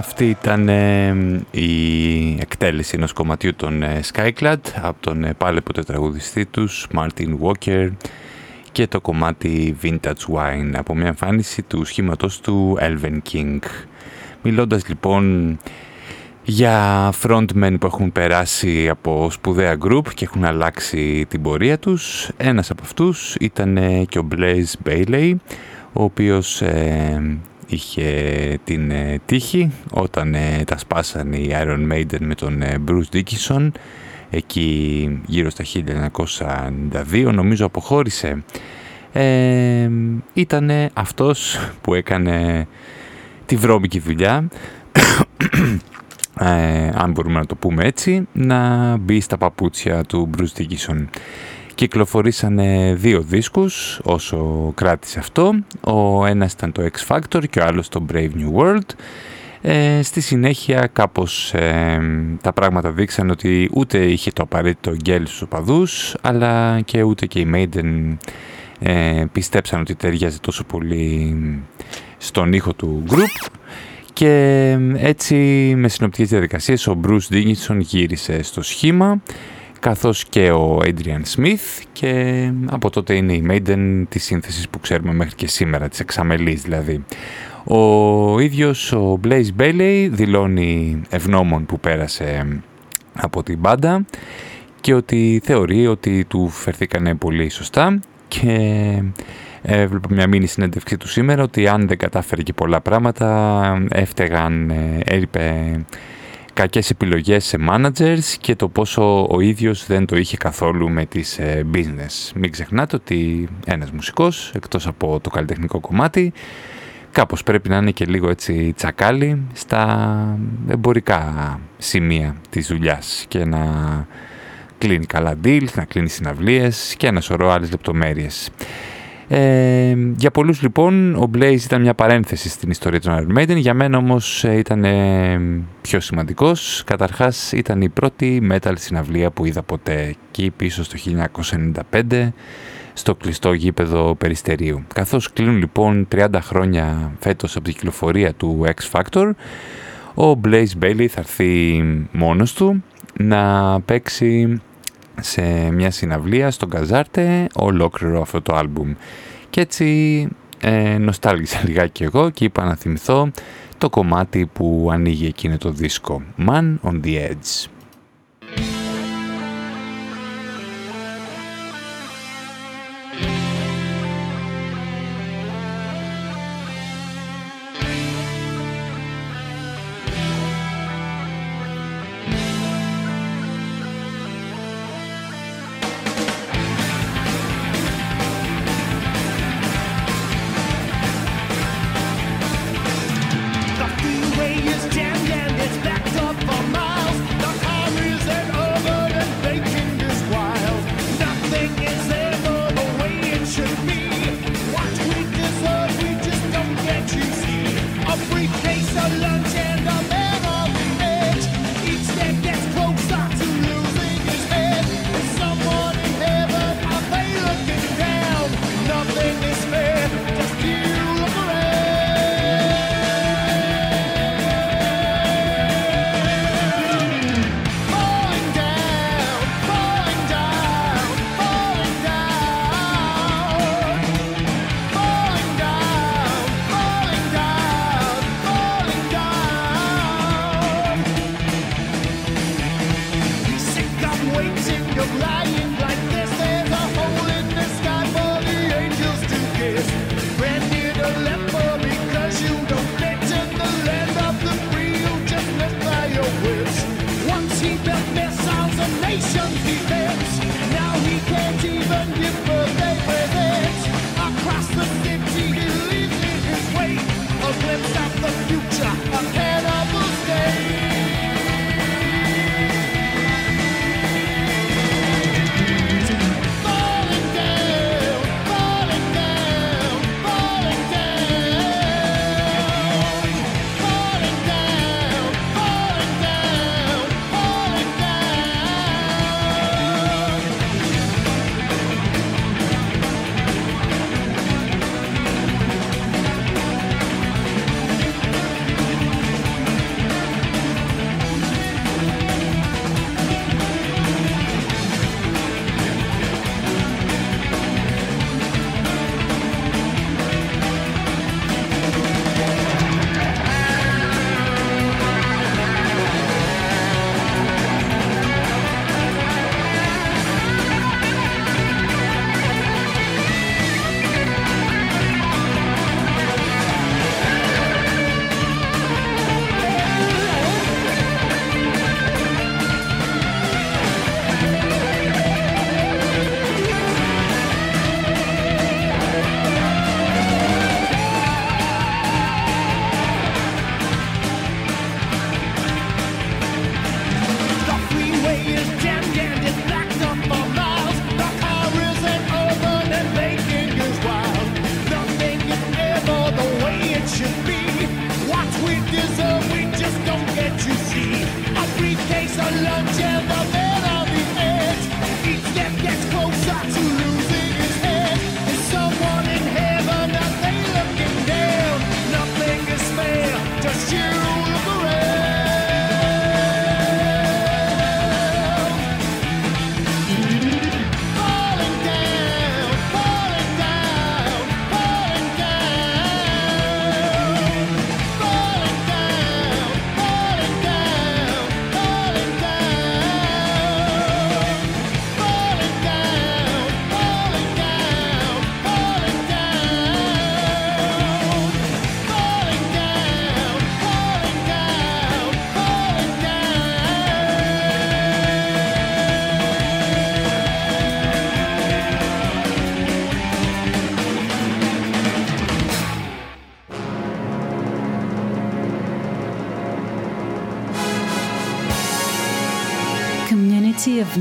Αυτή ήταν ε, η εκτέλεση ενός κομματιού των ε, Skyclad από τον ε, πάλι ποτέ τραγουδιστή τους Martin Walker και το κομμάτι Vintage Wine από μια εμφάνιση του σχήματος του Elven King. Μιλώντας λοιπόν για frontmen που έχουν περάσει από σπουδαία group και έχουν αλλάξει την πορεία τους, ένας από αυτούς ήταν και ο Blaze Bailey, ο οποίος είχε την ε, τύχη όταν ε, τα σπάσαν οι Iron Maiden με τον ε, Bruce Dickinson. Εκεί γύρω στα 1992 νομίζω αποχώρησε. Ε, ήταν αυτός που έκανε τη βρώμικη δουλειά. Αν μπορούμε να το πούμε έτσι να μπει στα παπούτσια του Bruce Dickinson Κυκλοφορήσανε δύο δίσκους όσο κράτησε αυτό. Ο ένας ήταν το X Factor και ο άλλος το Brave New World. Ε, στη συνέχεια κάπως ε, τα πράγματα δείξαν ότι ούτε είχε το απαραίτητο γκέλ στους οπαδούς αλλά και ούτε και οι Maiden ε, πιστέψαν ότι ταιριάζει τόσο πολύ στον ήχο του group και έτσι με συνοπτικές διαδικασίες ο Bruce Dickinson γύρισε στο σχήμα καθώς και ο Adrian Smith και από τότε είναι η Maiden της σύνθεσης που ξέρουμε μέχρι και σήμερα, της εξαμελής δηλαδή. Ο ίδιος ο Blaze Bailey δηλώνει ευγνώμων που πέρασε από την μπάντα και ότι θεωρεί ότι του φερθήκανε πολύ σωστά και έβλεπα μια μήνυ συνέντευξή του σήμερα ότι αν δεν κατάφερε και πολλά πράγματα έφταιγαν, ε, έλειπε κακές επιλογές σε managers και το πόσο ο ίδιος δεν το είχε καθόλου με τις ε, business. Μην ξεχνάτε ότι ένας μουσικός, εκτός από το καλλιτεχνικό κομμάτι, κάπως πρέπει να είναι και λίγο έτσι τσακάλι στα εμπορικά σημεία της δουλειάς και να κλείνει καλά deals, να κλείνει συναυλίες και ένα σωρό άλλες λεπτομέρειες. Ε, για πολλούς λοιπόν ο Blaze ήταν μια παρένθεση στην ιστορία των Iron Maiden, για μένα όμως ε, ήταν ε, πιο σημαντικός. Καταρχάς ήταν η πρώτη metal συναυλία που είδα ποτέ εκεί πίσω στο 1995 στο κλειστό γήπεδο Περιστερίου. Καθώς κλείνουν λοιπόν 30 χρόνια φέτος από την κυκλοφορία του X Factor, ο Blaze Bailey θα έρθει μόνος του να παίξει σε μια συναυλία στον Καζάρτε ολόκληρο αυτό το άλμπουμ. Και έτσι ε, νοστάλγησα λιγάκι εγώ και είπα να θυμηθώ το κομμάτι που ανοίγει εκείνο το δίσκο Man on the Edge.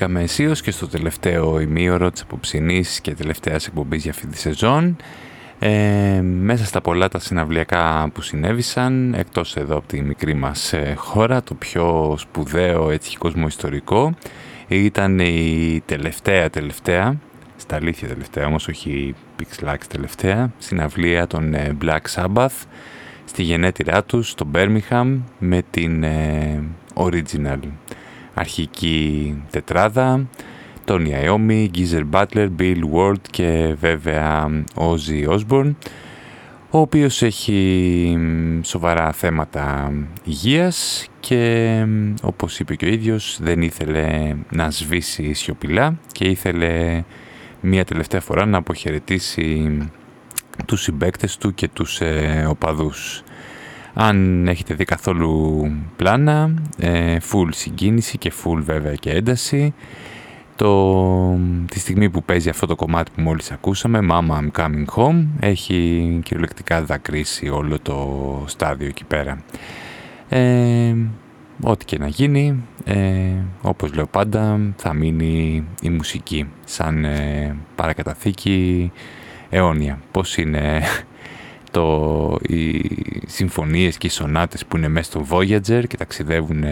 Πήκαμε αισίως και στο τελευταίο ημίωρο της απόψινής και τελευταίας εκπομπής για αυτή τη σεζόν. Ε, μέσα στα πολλά τα συναυλιακά που συνέβησαν, εκτός εδώ από τη μικρή μας ε, χώρα, το πιο σπουδαίο έτσι κοσμοϊστορικό ήταν η τελευταία τελευταία, στα αλήθεια τελευταία όμως, όχι η Pixlax τελευταία, συναυλία των ε, Black Sabbath στη γενέτειρά τους στο Birmingham με την ε, original αρχική τετράδα Tony Iommi, Geezer Butler, Bill Ward και βέβαια Ozzy Osbourne ο οποίος έχει σοβαρά θέματα υγείας και όπως είπε και ο ίδιος δεν ήθελε να σβήσει σιωπηλά και ήθελε μία τελευταία φορά να αποχαιρετήσει τους συμπέκτες του και τους ε, οπαδούς. Αν έχετε δει καθόλου πλάνα, ε, full συγκίνηση και full βέβαια και ένταση. Το, τη στιγμή που παίζει αυτό το κομμάτι που μόλις ακούσαμε, Mama I'm Coming Home, έχει κυριολεκτικά δακρύσει όλο το στάδιο εκεί πέρα. Ε, ό,τι και να γίνει, ε, όπως λέω πάντα, θα μείνει η μουσική σαν ε, παρακαταθήκη αιώνια. Πώς είναι το, οι συμφωνίες και οι σονάτες που είναι μέσα στο Voyager και ταξιδεύουν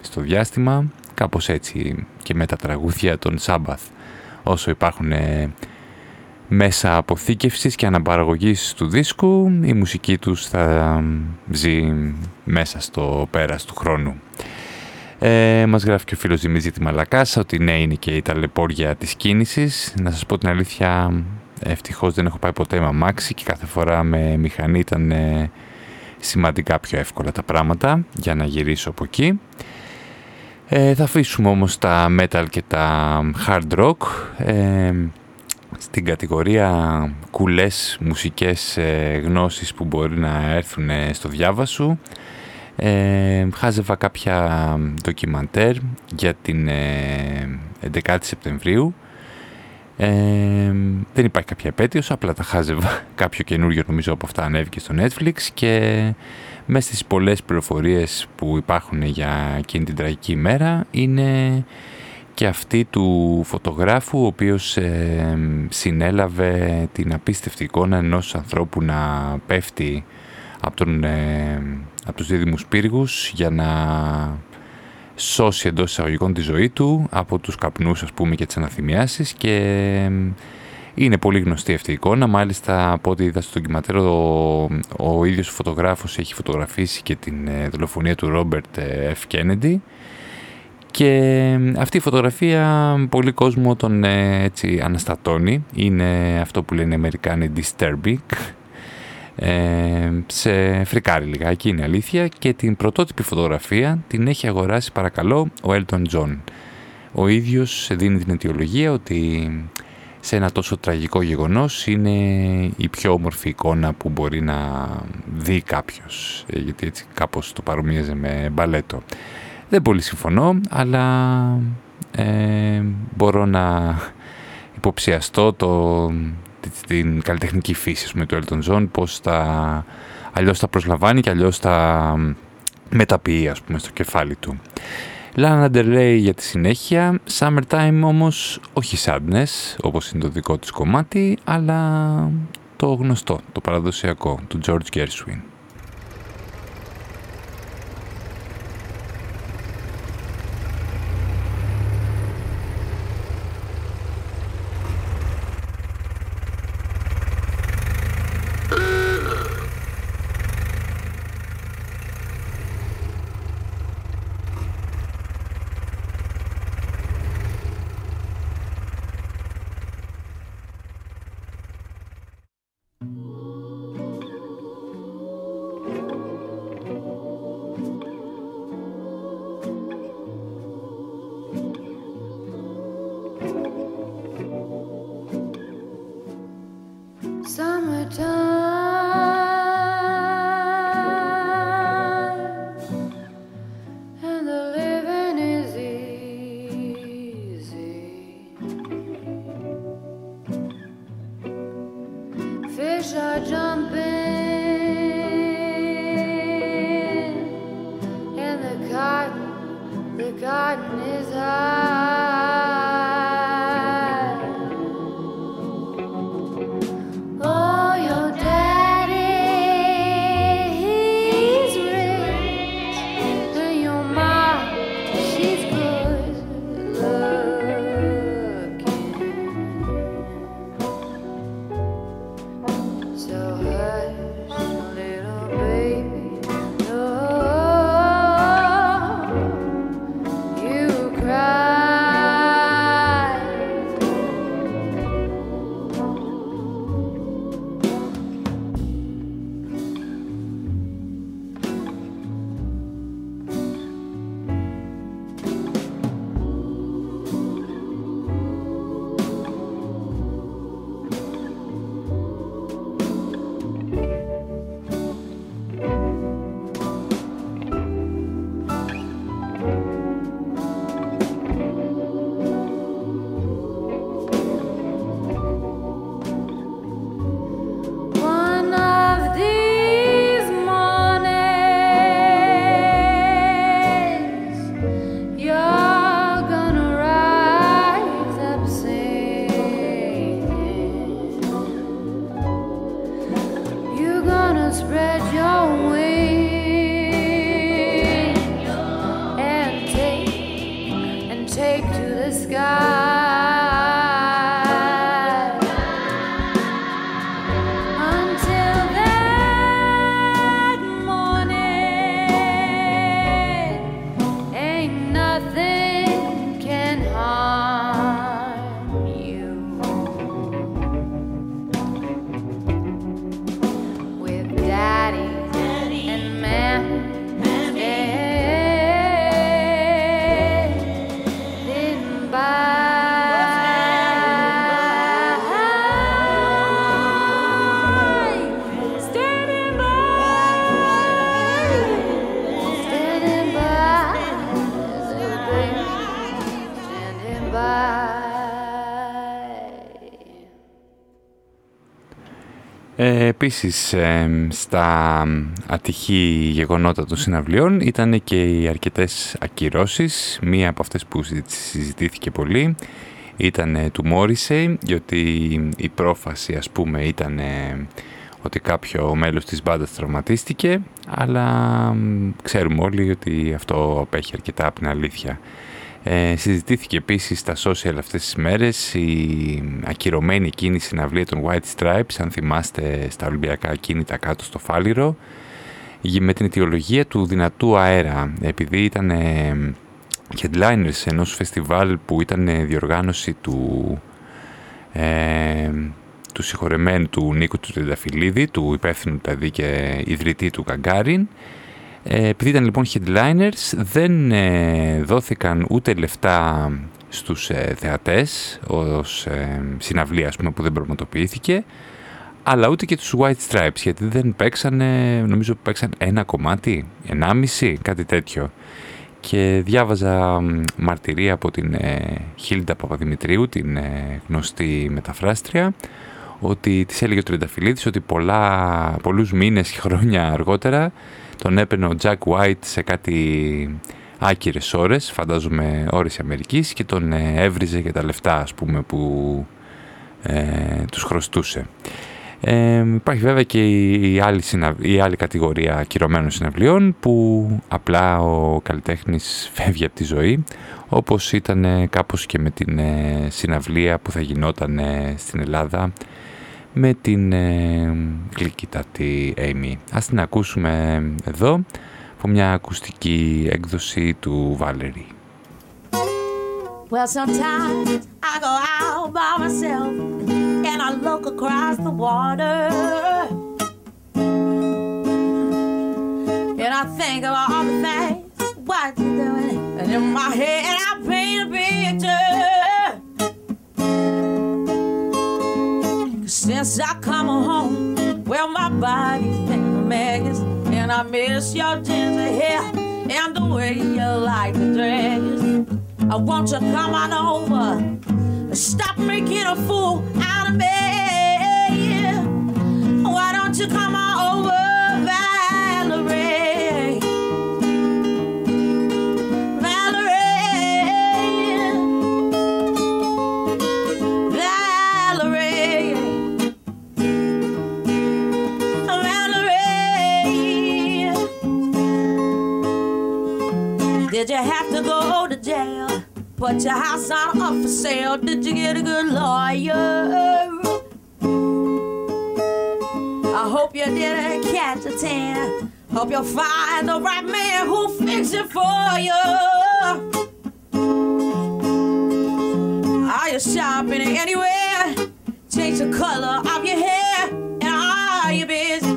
στο διάστημα, κάπως έτσι και με τα τραγούδια των Σάμπαθ. Όσο υπάρχουν μέσα αποθήκευσης και αναπαραγωγής του δίσκου, η μουσική τους θα ζει μέσα στο πέρας του χρόνου. Ε, μας γράφει και ο φίλος Δημήτρης Μαλακάς ότι ναι είναι και η ταλαιπώρια της κίνησης. Να σας πω την αλήθεια, ευτυχώς δεν έχω πάει ποτέ με αμάξι και κάθε φορά με μηχανή ήταν ε, σημαντικά πιο εύκολα τα πράγματα για να γυρίσω από εκεί. Ε, θα αφήσουμε όμως τα metal και τα hard rock. Ε, στην κατηγορία κουλές μουσικές ε, γνώσεις που μπορεί να έρθουν ε, στο διάβα σου ε, χάζευα κάποια ντοκιμαντέρ για την 11η Σεπτεμβρίου δεν υπάρχει κάποια επέτειος, απλά τα χάζευα κάποιο καινούργιο νομίζω από αυτά ανέβηκε στο Netflix και μέσα στις πολλές πληροφορίες που υπάρχουν για εκείνη την τραγική ημέρα είναι και αυτή του φωτογράφου ο οποίος ε, συνέλαβε την απίστευτη εικόνα ενός ανθρώπου να πέφτει από, τον, ε, από τους δίδυμους πύργους για να σώσει εντός εισαγωγικών τη ζωή του από τους καπνούς ας πούμε και τις αναθυμιάσεις και είναι πολύ γνωστή αυτή η εικόνα. Μάλιστα από ό,τι είδα στο ντοκιματέρο ο, ο ίδιος ο φωτογράφος έχει φωτογραφίσει και την ε, δολοφονία του Ρόμπερτ F. Kennedy και αυτή η φωτογραφία πολύ κόσμο τον ε, έτσι αναστατώνει. Είναι αυτό που λένε οι Αμερικάνοι disturbing. Ε, σε φρικάρει λιγάκι, είναι αλήθεια. Και την πρωτότυπη φωτογραφία την έχει αγοράσει παρακαλώ ο Elton John. Ο ίδιος δίνει την αιτιολογία ότι σε ένα τόσο τραγικό γεγονός είναι η πιο όμορφη εικόνα που μπορεί να δει κάποιος. Ε, γιατί έτσι κάπως το παρομοίαζε με μπαλέτο. Δεν πολύ συμφωνώ, αλλά ε, μπορώ να υποψιαστώ το, την καλλιτεχνική φύση με του Elton John, πώς τα, αλλιώς τα προσλαμβάνει και αλλιώς τα μεταποιεί ας πούμε στο κεφάλι του. Lana Del Rey για τη συνέχεια, Summertime όμως όχι sadness όπως είναι το δικό της κομμάτι, αλλά το γνωστό, το παραδοσιακό του George Gershwin. Επίσης, εμ, στα ατυχή γεγονότα των συναυλιών ήταν και οι αρκετές ακυρώσεις. Μία από αυτές που συζη- συζητήθηκε πολύ ήταν ε, του Morrissey, γιατί η πρόφαση ας πούμε ήταν ε, ότι κάποιο μέλος της μπάντας τραυματίστηκε, αλλά μ, ξέρουμε όλοι ότι αυτό απέχει αρκετά από την αλήθεια. Ε, συζητήθηκε επίσης στα social αυτές τις μέρες η ακυρωμένη εκείνη συναυλία των White Stripes, αν θυμάστε στα Ολυμπιακά κίνητα κάτω στο Φάληρο, γη- με την αιτιολογία του δυνατού αέρα, επειδή ήταν ε, headliners ενός φεστιβάλ που ήταν ε, διοργάνωση του, ε, του συγχωρεμένου του Νίκου του Τρενταφυλλίδη, του υπεύθυνου δηλαδή και ιδρυτή του Καγκάριν, ε, επειδή ήταν λοιπόν headliners, δεν ε, δόθηκαν ούτε λεφτά στους ε, θεατές ως ε, συναυλία ας πούμε, που δεν πραγματοποιήθηκε, αλλά ούτε και τους White Stripes, γιατί δεν παίξανε, νομίζω που παίξαν ένα κομμάτι, ενάμιση, κάτι τέτοιο. Και διάβαζα μ, μαρτυρία από την ε, Χίλντα Παπαδημητρίου, την ε, γνωστή μεταφράστρια, ότι της έλεγε ο Τρενταφυλλίδης ότι πολλά, πολλούς μήνες και χρόνια αργότερα τον έπαιρνε ο Jack White σε κάτι άκυρες ώρες, φαντάζομαι ώρες Αμερικής και τον ε, έβριζε για τα λεφτά ας πούμε που ε, τους χρωστούσε. Ε, υπάρχει βέβαια και η, η άλλη, συνα- η άλλη κατηγορία ακυρωμένων συναυλιών που απλά ο καλλιτέχνης φεύγει από τη ζωή όπως ήταν ε, κάπως και με την ε, συναυλία που θα γινόταν ε, στην Ελλάδα με την ε, γλυκύτατη Amy. Ας την ακούσουμε εδώ από μια ακουστική έκδοση του Valerie.
Well, sometimes I go out by myself and I look across the water. And I think of all the things what you're doing. And in my head, I come home, well, my body's been a mess. And I miss your ginger hair and the way you like the dress. I want you to come on over. Stop making a fool out of me. Why don't you come on over, Put your house on up for sale. Did you get a good lawyer? I hope you didn't catch a tan. Hope you'll find the right man who'll fix it for you. Are you shopping anywhere? Change the color of your hair. And are you busy?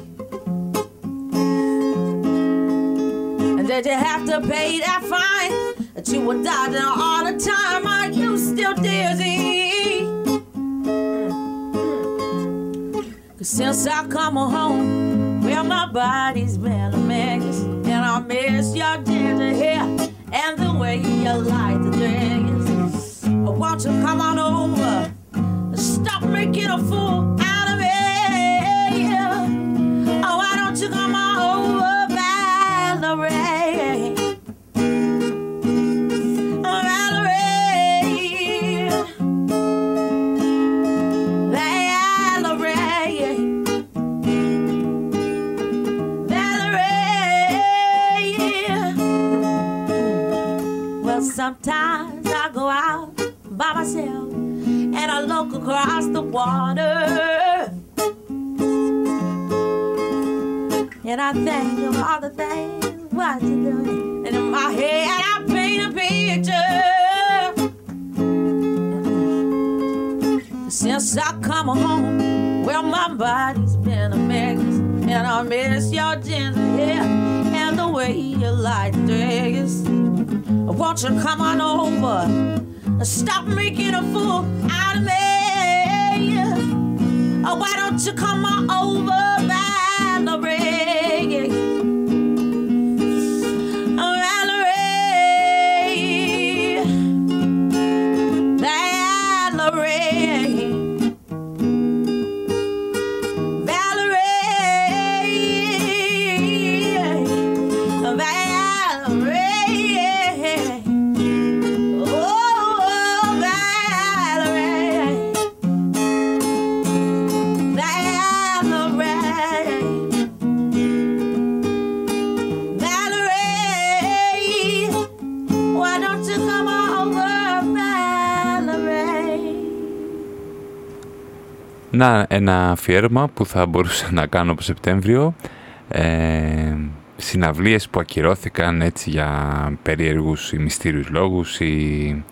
And did you have to pay that fine that you were dodging all the time? Are you still dizzy? Cause since I come home, well, my body's been a mess. And I miss your ginger hair and the way you like the dress. Oh, won't you come on over? Stop making a fool out of me. Oh, why don't you come on sometimes I go out by myself and I look across the water. And I think of all the things what you're doing. And in my head, I paint a picture. Since I come home, well, my body's been a mess. And I miss your ginger hair the way you like dress. Won't you come on over? Stop making a fool out of me. Oh, why don't you come on over, Valerie?
Να, ένα αφιέρωμα που θα μπορούσα να κάνω από Σεπτέμβριο. Ε, συναυλίες που ακυρώθηκαν έτσι για περίεργους ή μυστήριους λόγους ή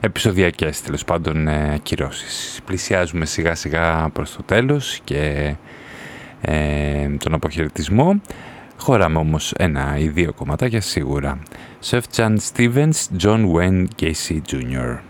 επεισοδιακές τέλος πάντων ε, ακυρώσεις. Πλησιάζουμε σιγά σιγά προς το τέλος και ε, τον αποχαιρετισμό. Χωράμε όμως ένα ή δύο κομματάκια σίγουρα. Σεφτζαν Stevens, John Wayne Gacy Jr.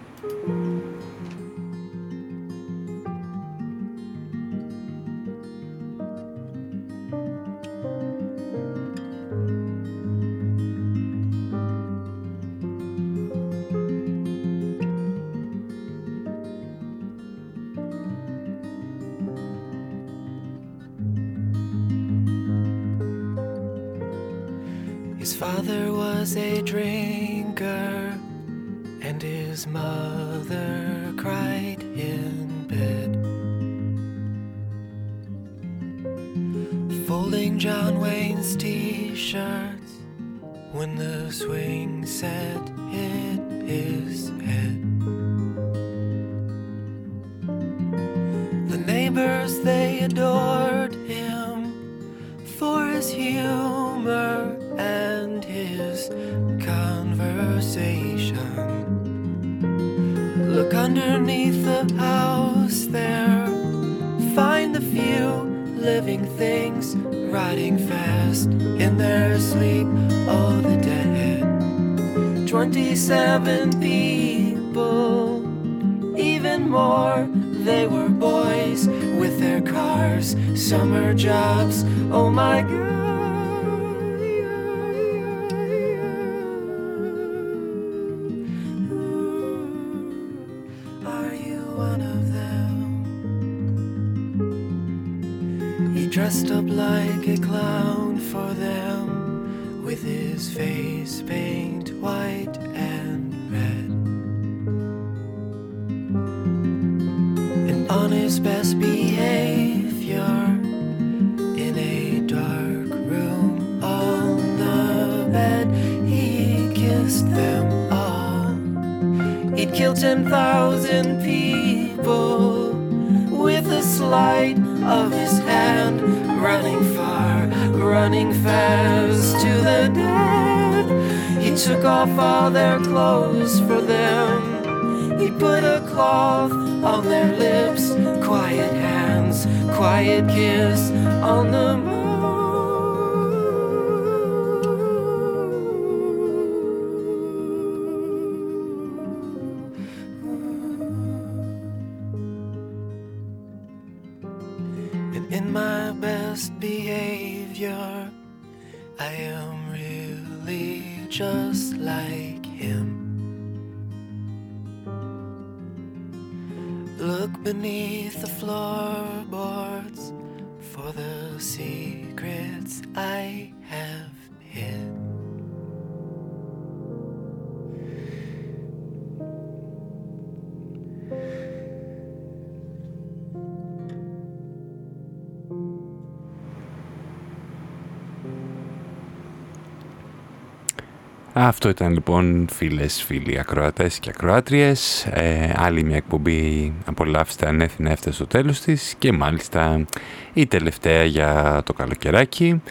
Αυτό ήταν λοιπόν φίλες, φίλοι, ακροατές και ακροάτριες. Ε, άλλη μια εκπομπή απολαύστε ανέθινα έφτασε στο τέλος της και μάλιστα η τελευταία για το καλοκαιράκι.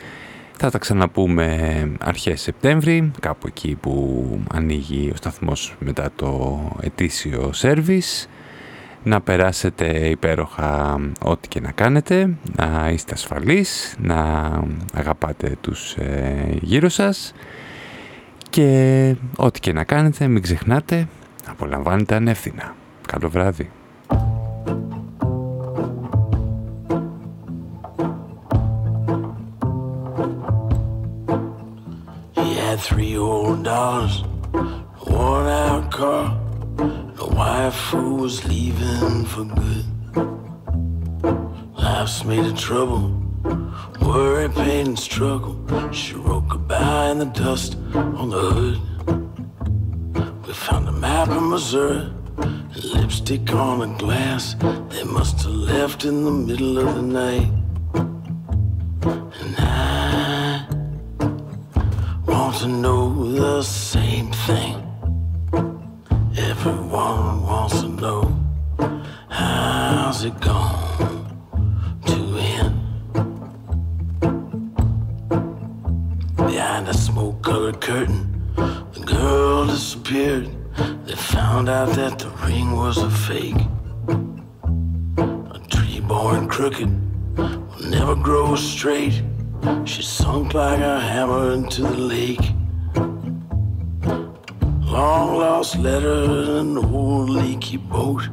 Θα τα ξαναπούμε αρχές Σεπτέμβρη, κάπου εκεί που ανοίγει ο σταθμός μετά το ετήσιο σέρβις. Να περάσετε υπέροχα ό,τι και να κάνετε, να είστε ασφαλείς, να αγαπάτε τους ε, γύρω σας και ό,τι και να κάνετε μην ξεχνάτε, απολαμβάνετε ανεύθυνα. Καλό βράδυ.
He had three old dollars, a worn out car, a wife who was leaving for good. Life's made of trouble, worry, pain, and struggle. She wrote goodbye in the dust on the hood. We found a map of Missouri, lipstick on a glass. They must have left in the middle of the night. And I want to know the same thing. Everyone wants to know how's it going out that the ring was a fake. A tree born crooked will never grow straight. She sunk like a hammer into the lake. Long lost letter and an old leaky boat.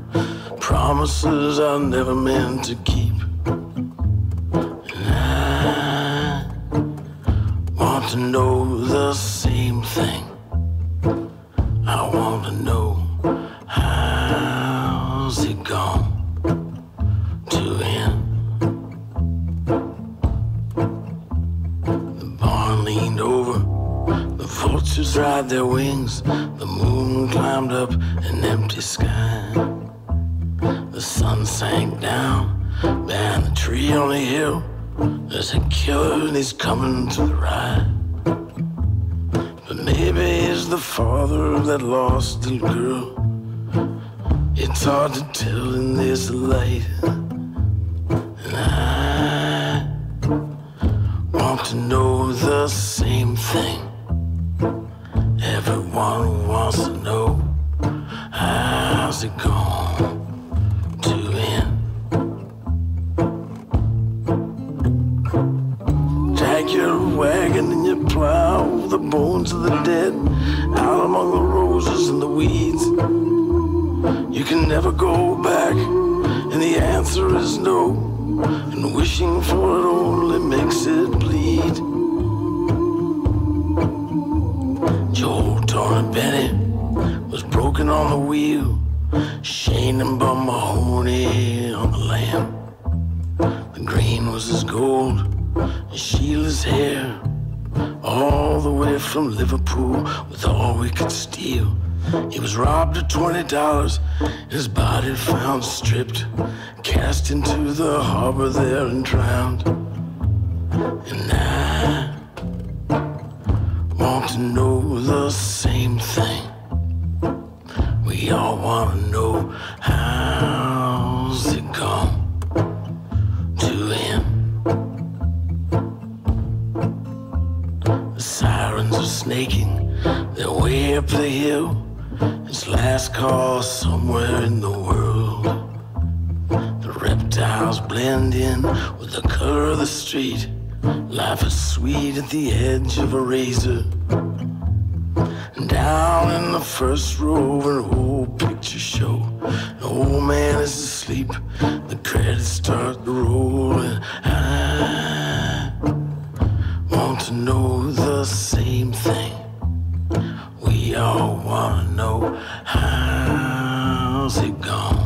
Promises I never meant to keep. And I want to know the same thing. Their wings. The moon climbed up an empty sky. The sun sank down behind the tree on the hill. There's a killer and he's coming to the right. But maybe he's the father of that lost little girl. It's hard to tell in this light. And I want to know the same thing. Everyone wants to know how's it going to end. Drag your wagon and you plow the bones of the dead out among the roses and the weeds. You can never go back, and the answer is no. And wishing for it only makes it bleed. Joe Bennett was broken on the wheel. Shane and Bum Mahoney on the lamp. The green was his gold, and Sheila's hair. All the way from Liverpool with all we could steal. He was robbed of twenty dollars, his body found stripped, cast into the harbor there and drowned. And I want to know the same thing. We all want to know how's it gone to end. The sirens are snaking their way up the hill. It's last call somewhere in the world. The reptiles blend in with the color of the street. Life is sweet at the edge of a razor. Down in the first row of an old picture show, an old man is asleep. The credits start to roll, and I want to know the same thing. We all want to know how's it gone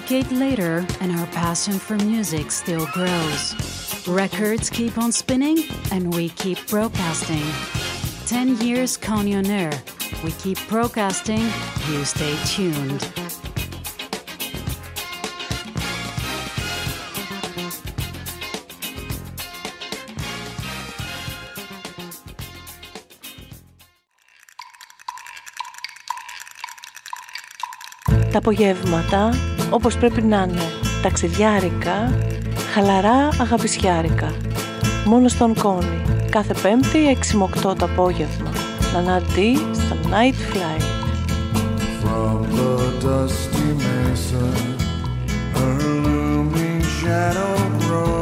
decade later, and our passion for music still grows. Records keep on spinning, and we keep broadcasting. 10 years Conyon Air. We keep broadcasting, you stay tuned.
τα απογεύματα όπως πρέπει να είναι. Ταξιδιάρικα, χαλαρά αγαπησιάρικα. Μόνο στον Κόνη. Κάθε πέμπτη 6 με 8 το απόγευμα. Ναναντή στο Night Flight.
From the dusty mesa, a looming shadow grows,